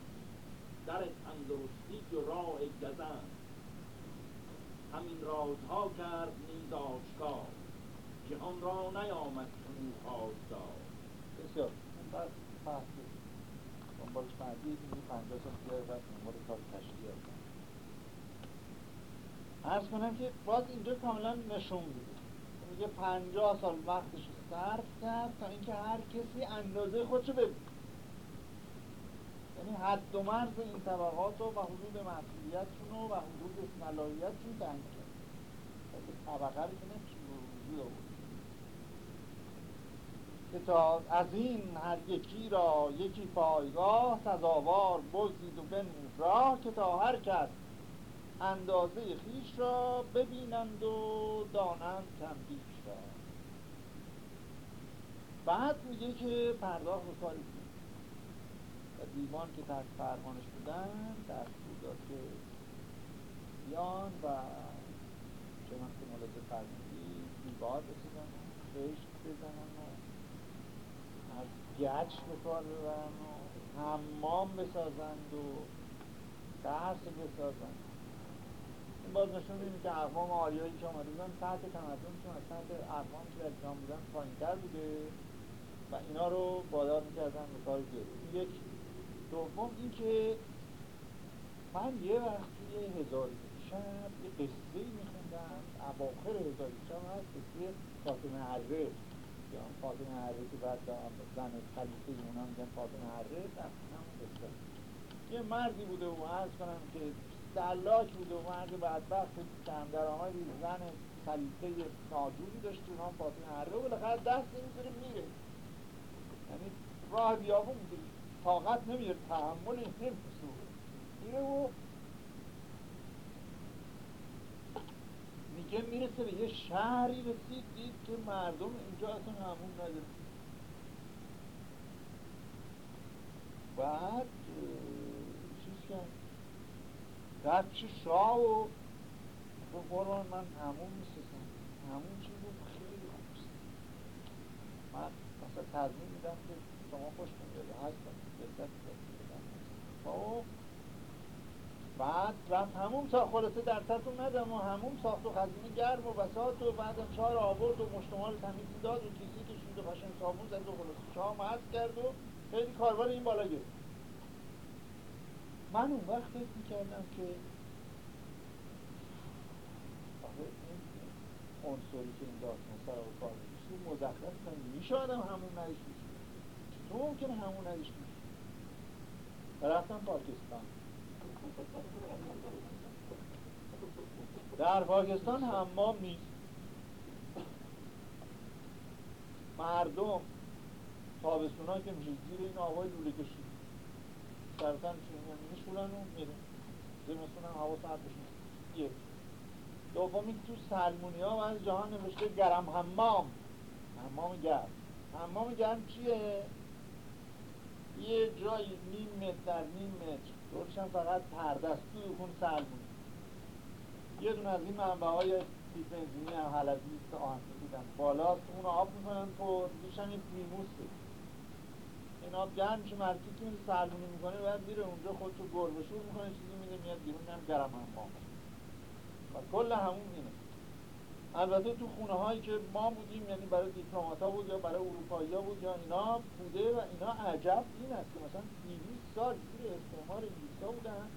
در تندرستی و راه گزند. همین رازها کرد نیز آشکار جهان را نیامد چنو خواستار بسیار. بس بحث دنبالش بعدی یه پنجاه سال دیگه بعد دنبال کار تشکیل ارز کنم که باز اینجا کاملا نشون میده. میگه پنجاه سال وقتش صرف کرد تا اینکه هر کسی اندازه خودشو ببین یعنی حد و مرز این طبقات رو و حدود مسئولیتشون و حدود صلاحیتشون تعیین کرد. طبقه رو که نمیشه وجود که تا از این هر یکی را یکی پایگاه سزاوار بزید و بنمود راه که تا هر کس اندازه خیش را ببینند و دانند تنبیش را بعد میگه که پرداخت کاری دیوان که تحت فرمانش بودن دستور داد که بیان و چنان که ملاحظه فرمودی دیوار بسیدن و خشت بزنن و از گچ به کار ببرن و حمام بسازند و درس بسازند. این باز نشون میده که اقوام آریایی که آمده بودن تحت تمدنشون از تحت اقوامی که در بودن پایینتر بوده و اینا رو بادار می‌کردن به کار گرد یک دوم اینکه من یه وقتی یه هزار شب یه قصه میخوندم اواخر هزار شب هست قصه فاطمه عره یا فاطمه عره که بعد زن خلیفه اونا میگن فاطمه عره قصه. یه مردی بوده و عرض کنم که دلاک بوده و مرد بدبخت کم درآمدی زن خلیفه ناجوری داشت اونها فاطمه عره و بالاخره دست نمی‌ذاره میره. یعنی راه بیابون می‌گیره. طاقت نمیره تحمل نمیشه میره و میگه می‌رسه به یه شهری رسید دید که مردم اینجا اصلا همون نداره. بعد چیز کرد؟ رفت چه شاه و قربان من همون میسسم همون چی بود؟ خیلی خوبست من مثلا تضمین میدم که شما خوش میده هستم. خب. بعد رفت همون ساخت. خلاصه در تتون ندم و همون ساخت و خزینه گرم و بسات و بعد چهار آورد و مشتمال تمیزی داد و کیسی کشید و خشن صابون زد و خلاصه چهار مست کرد و خیلی کاربار این بالا گرفت. من اون وقت فکر می‌کردم که عنصری که این داستان سر و کار مزخرف کنیم میشه آدم همون ندیش میشه تو ممکنه همون ندیش میشه رفتم پاکستان. در پاکستان حمام نیست مردم تابستون که میشه زیر این آقای لوله کشید سرطن میشونن و میره. زمستون هم هوا سرد بشه. یک دومی تو سلمونی ها از جهان نوشته گرم حمام. حمام گرم. حمام گرم چیه؟ یه جایی نیم متر در نیم متر. دورش هم فقط پردست توی کن سلمون یه دونه از این منبع های بنزینی هم حلبی که آهن بودن. بالاست اون آب می‌کنن تو هم یه پریموسه این آب گرم میشه مرکی که میره سلمونی می‌کنه بعد میره اونجا خودتو گربشور می‌کنه چیزی میده میاد بیرون هم گرم هم و کل همون اینه. البته تو خونه هایی که ما بودیم یعنی برای دیپلمات ها بود یا برای اروپایی ها بود یا اینا بوده و اینا عجب این است که مثلا 200 سال زیر استعمار انگلیس ها بودن.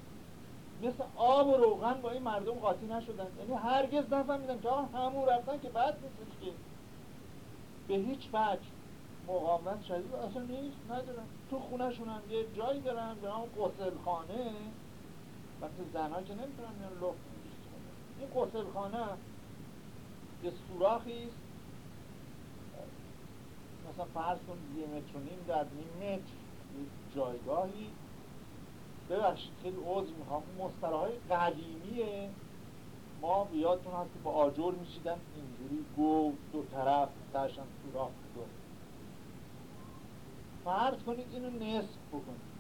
مثل آب و روغن با این مردم قاطی نشدن. یعنی هرگز نفهمیدن که آقا همون رفتن که بعد نیستش که به هیچ وجه مقاومت شدید. اصلا نیست ندارن. تو خونه هم یه جایی دارن به نام قسل خانه وقتی زنها که نمی‌تونن میان لخت این قسل خانه یه سوراخی است. مثلا فرض کن یه متر و نیم در نیم متر جایگاهی. ببخشید خیلی عوض می‌خوام. مستره قدیمیه. ما بیادتون هست که با آجر میشیدن اینجوری گو دو طرف درشن سوراخ دو فرض کنید اینو نصف بکنید.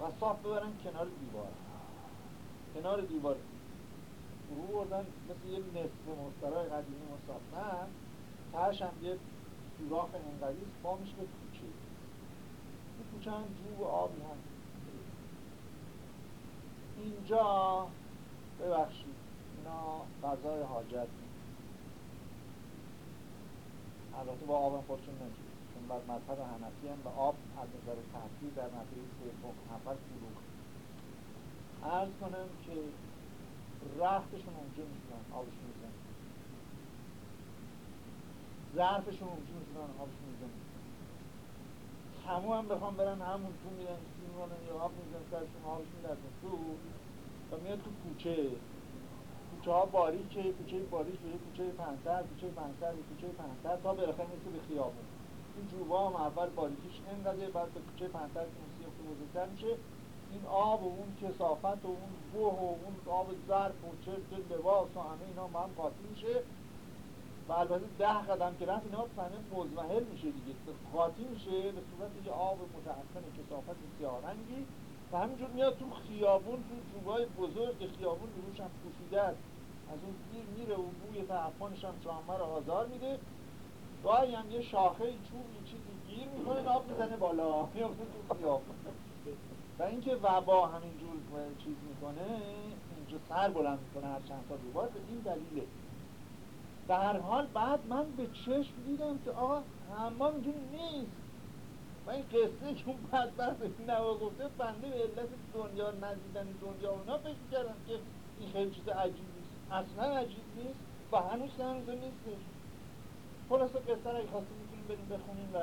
و صاف ببرن کنار دیوار. کنار دیوار. رو بردن مثل یه نصف مسترهای قدیمی مسافن ترش هم یه سوراخ انقدی با میشه به کوچه. این کوچه هم جو و آبی هم. اینجا ببخشید اینا غذای حاجت البته با آب خودشون نگیرید چون بر مذهب حنفی و آب از نظر تحصیل در نظر سوم اول فروغ عرض کنم که رختشون اونجا میشونن آبشون میزن ظرفشون اونجا میشونن آبشون میزن همون هم بخوام برن همون تو میرن میمونن یا آب میزن سرشون آبش می‌رسن تو و میاد تو کوچه. کوچه ها باریکه کوچه باریک به کوچه پنتر کوچه پنتر کوچه پنتر تا بالاخره می‌رسه به خیابون. این جوبا هم اول باریکیش اینقدر بعد به کوچه پنتر که سیفت بزرگتر میشه. این آب و اون کسافت و اون بوه و اون آب ظرف و چرت لباس و همه اینا هم قاطی میشه. و البته ده قدم که رفت اینا فهمه مزمحل میشه دیگه. قاطی میشه به صورت یه آب متعفن کسافت سیاه رنگی. و همینجور میاد تو خیابون تو جوبای بزرگ خیابون روش هم پوشیده است. از اون گیر میره و بوی تعفنش هم جامعه رو آزار میده. گاهی هم یه شاخه چوب یه چیزی گیر می‌کنه آب می‌زنه بالا. میفته تو خیابون. و اینکه وبا همینجور چیز می‌کنه اینجا سر بلند می‌کنه هر چند تا دوبار به این دلیله. در حال بعد من به چشم دیدم که آقا حمام اینجوری نیست. و این قصه که اون بدبخت این نوا گفته بنده به علت دنیا ندیدن دنیا اونا فکر کردم که این خیلی چیز عجیب نیست. اصلا عجیب نیست و هنوز هنوز نیستش خلاصه قصه اگه خواستیم می‌تونیم بریم بخونیم و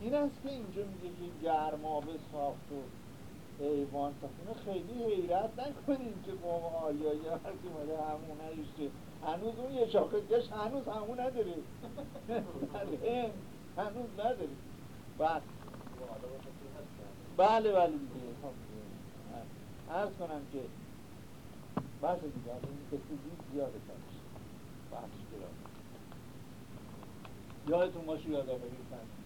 این است که اینجا میگه که گرمابه ساخت و ایوان ساخت اینو خیلی حیرت نکنیم که قوم آریایی وقتی ماده همون نریشته هنوز اون یه شاخه گش هنوز همون نداره. هنوز نداره. بله بله بله. دیگه عرض کنم که بحث دیگه این قصه زیاده کنش بحث یادتون باشه یادآوری کنید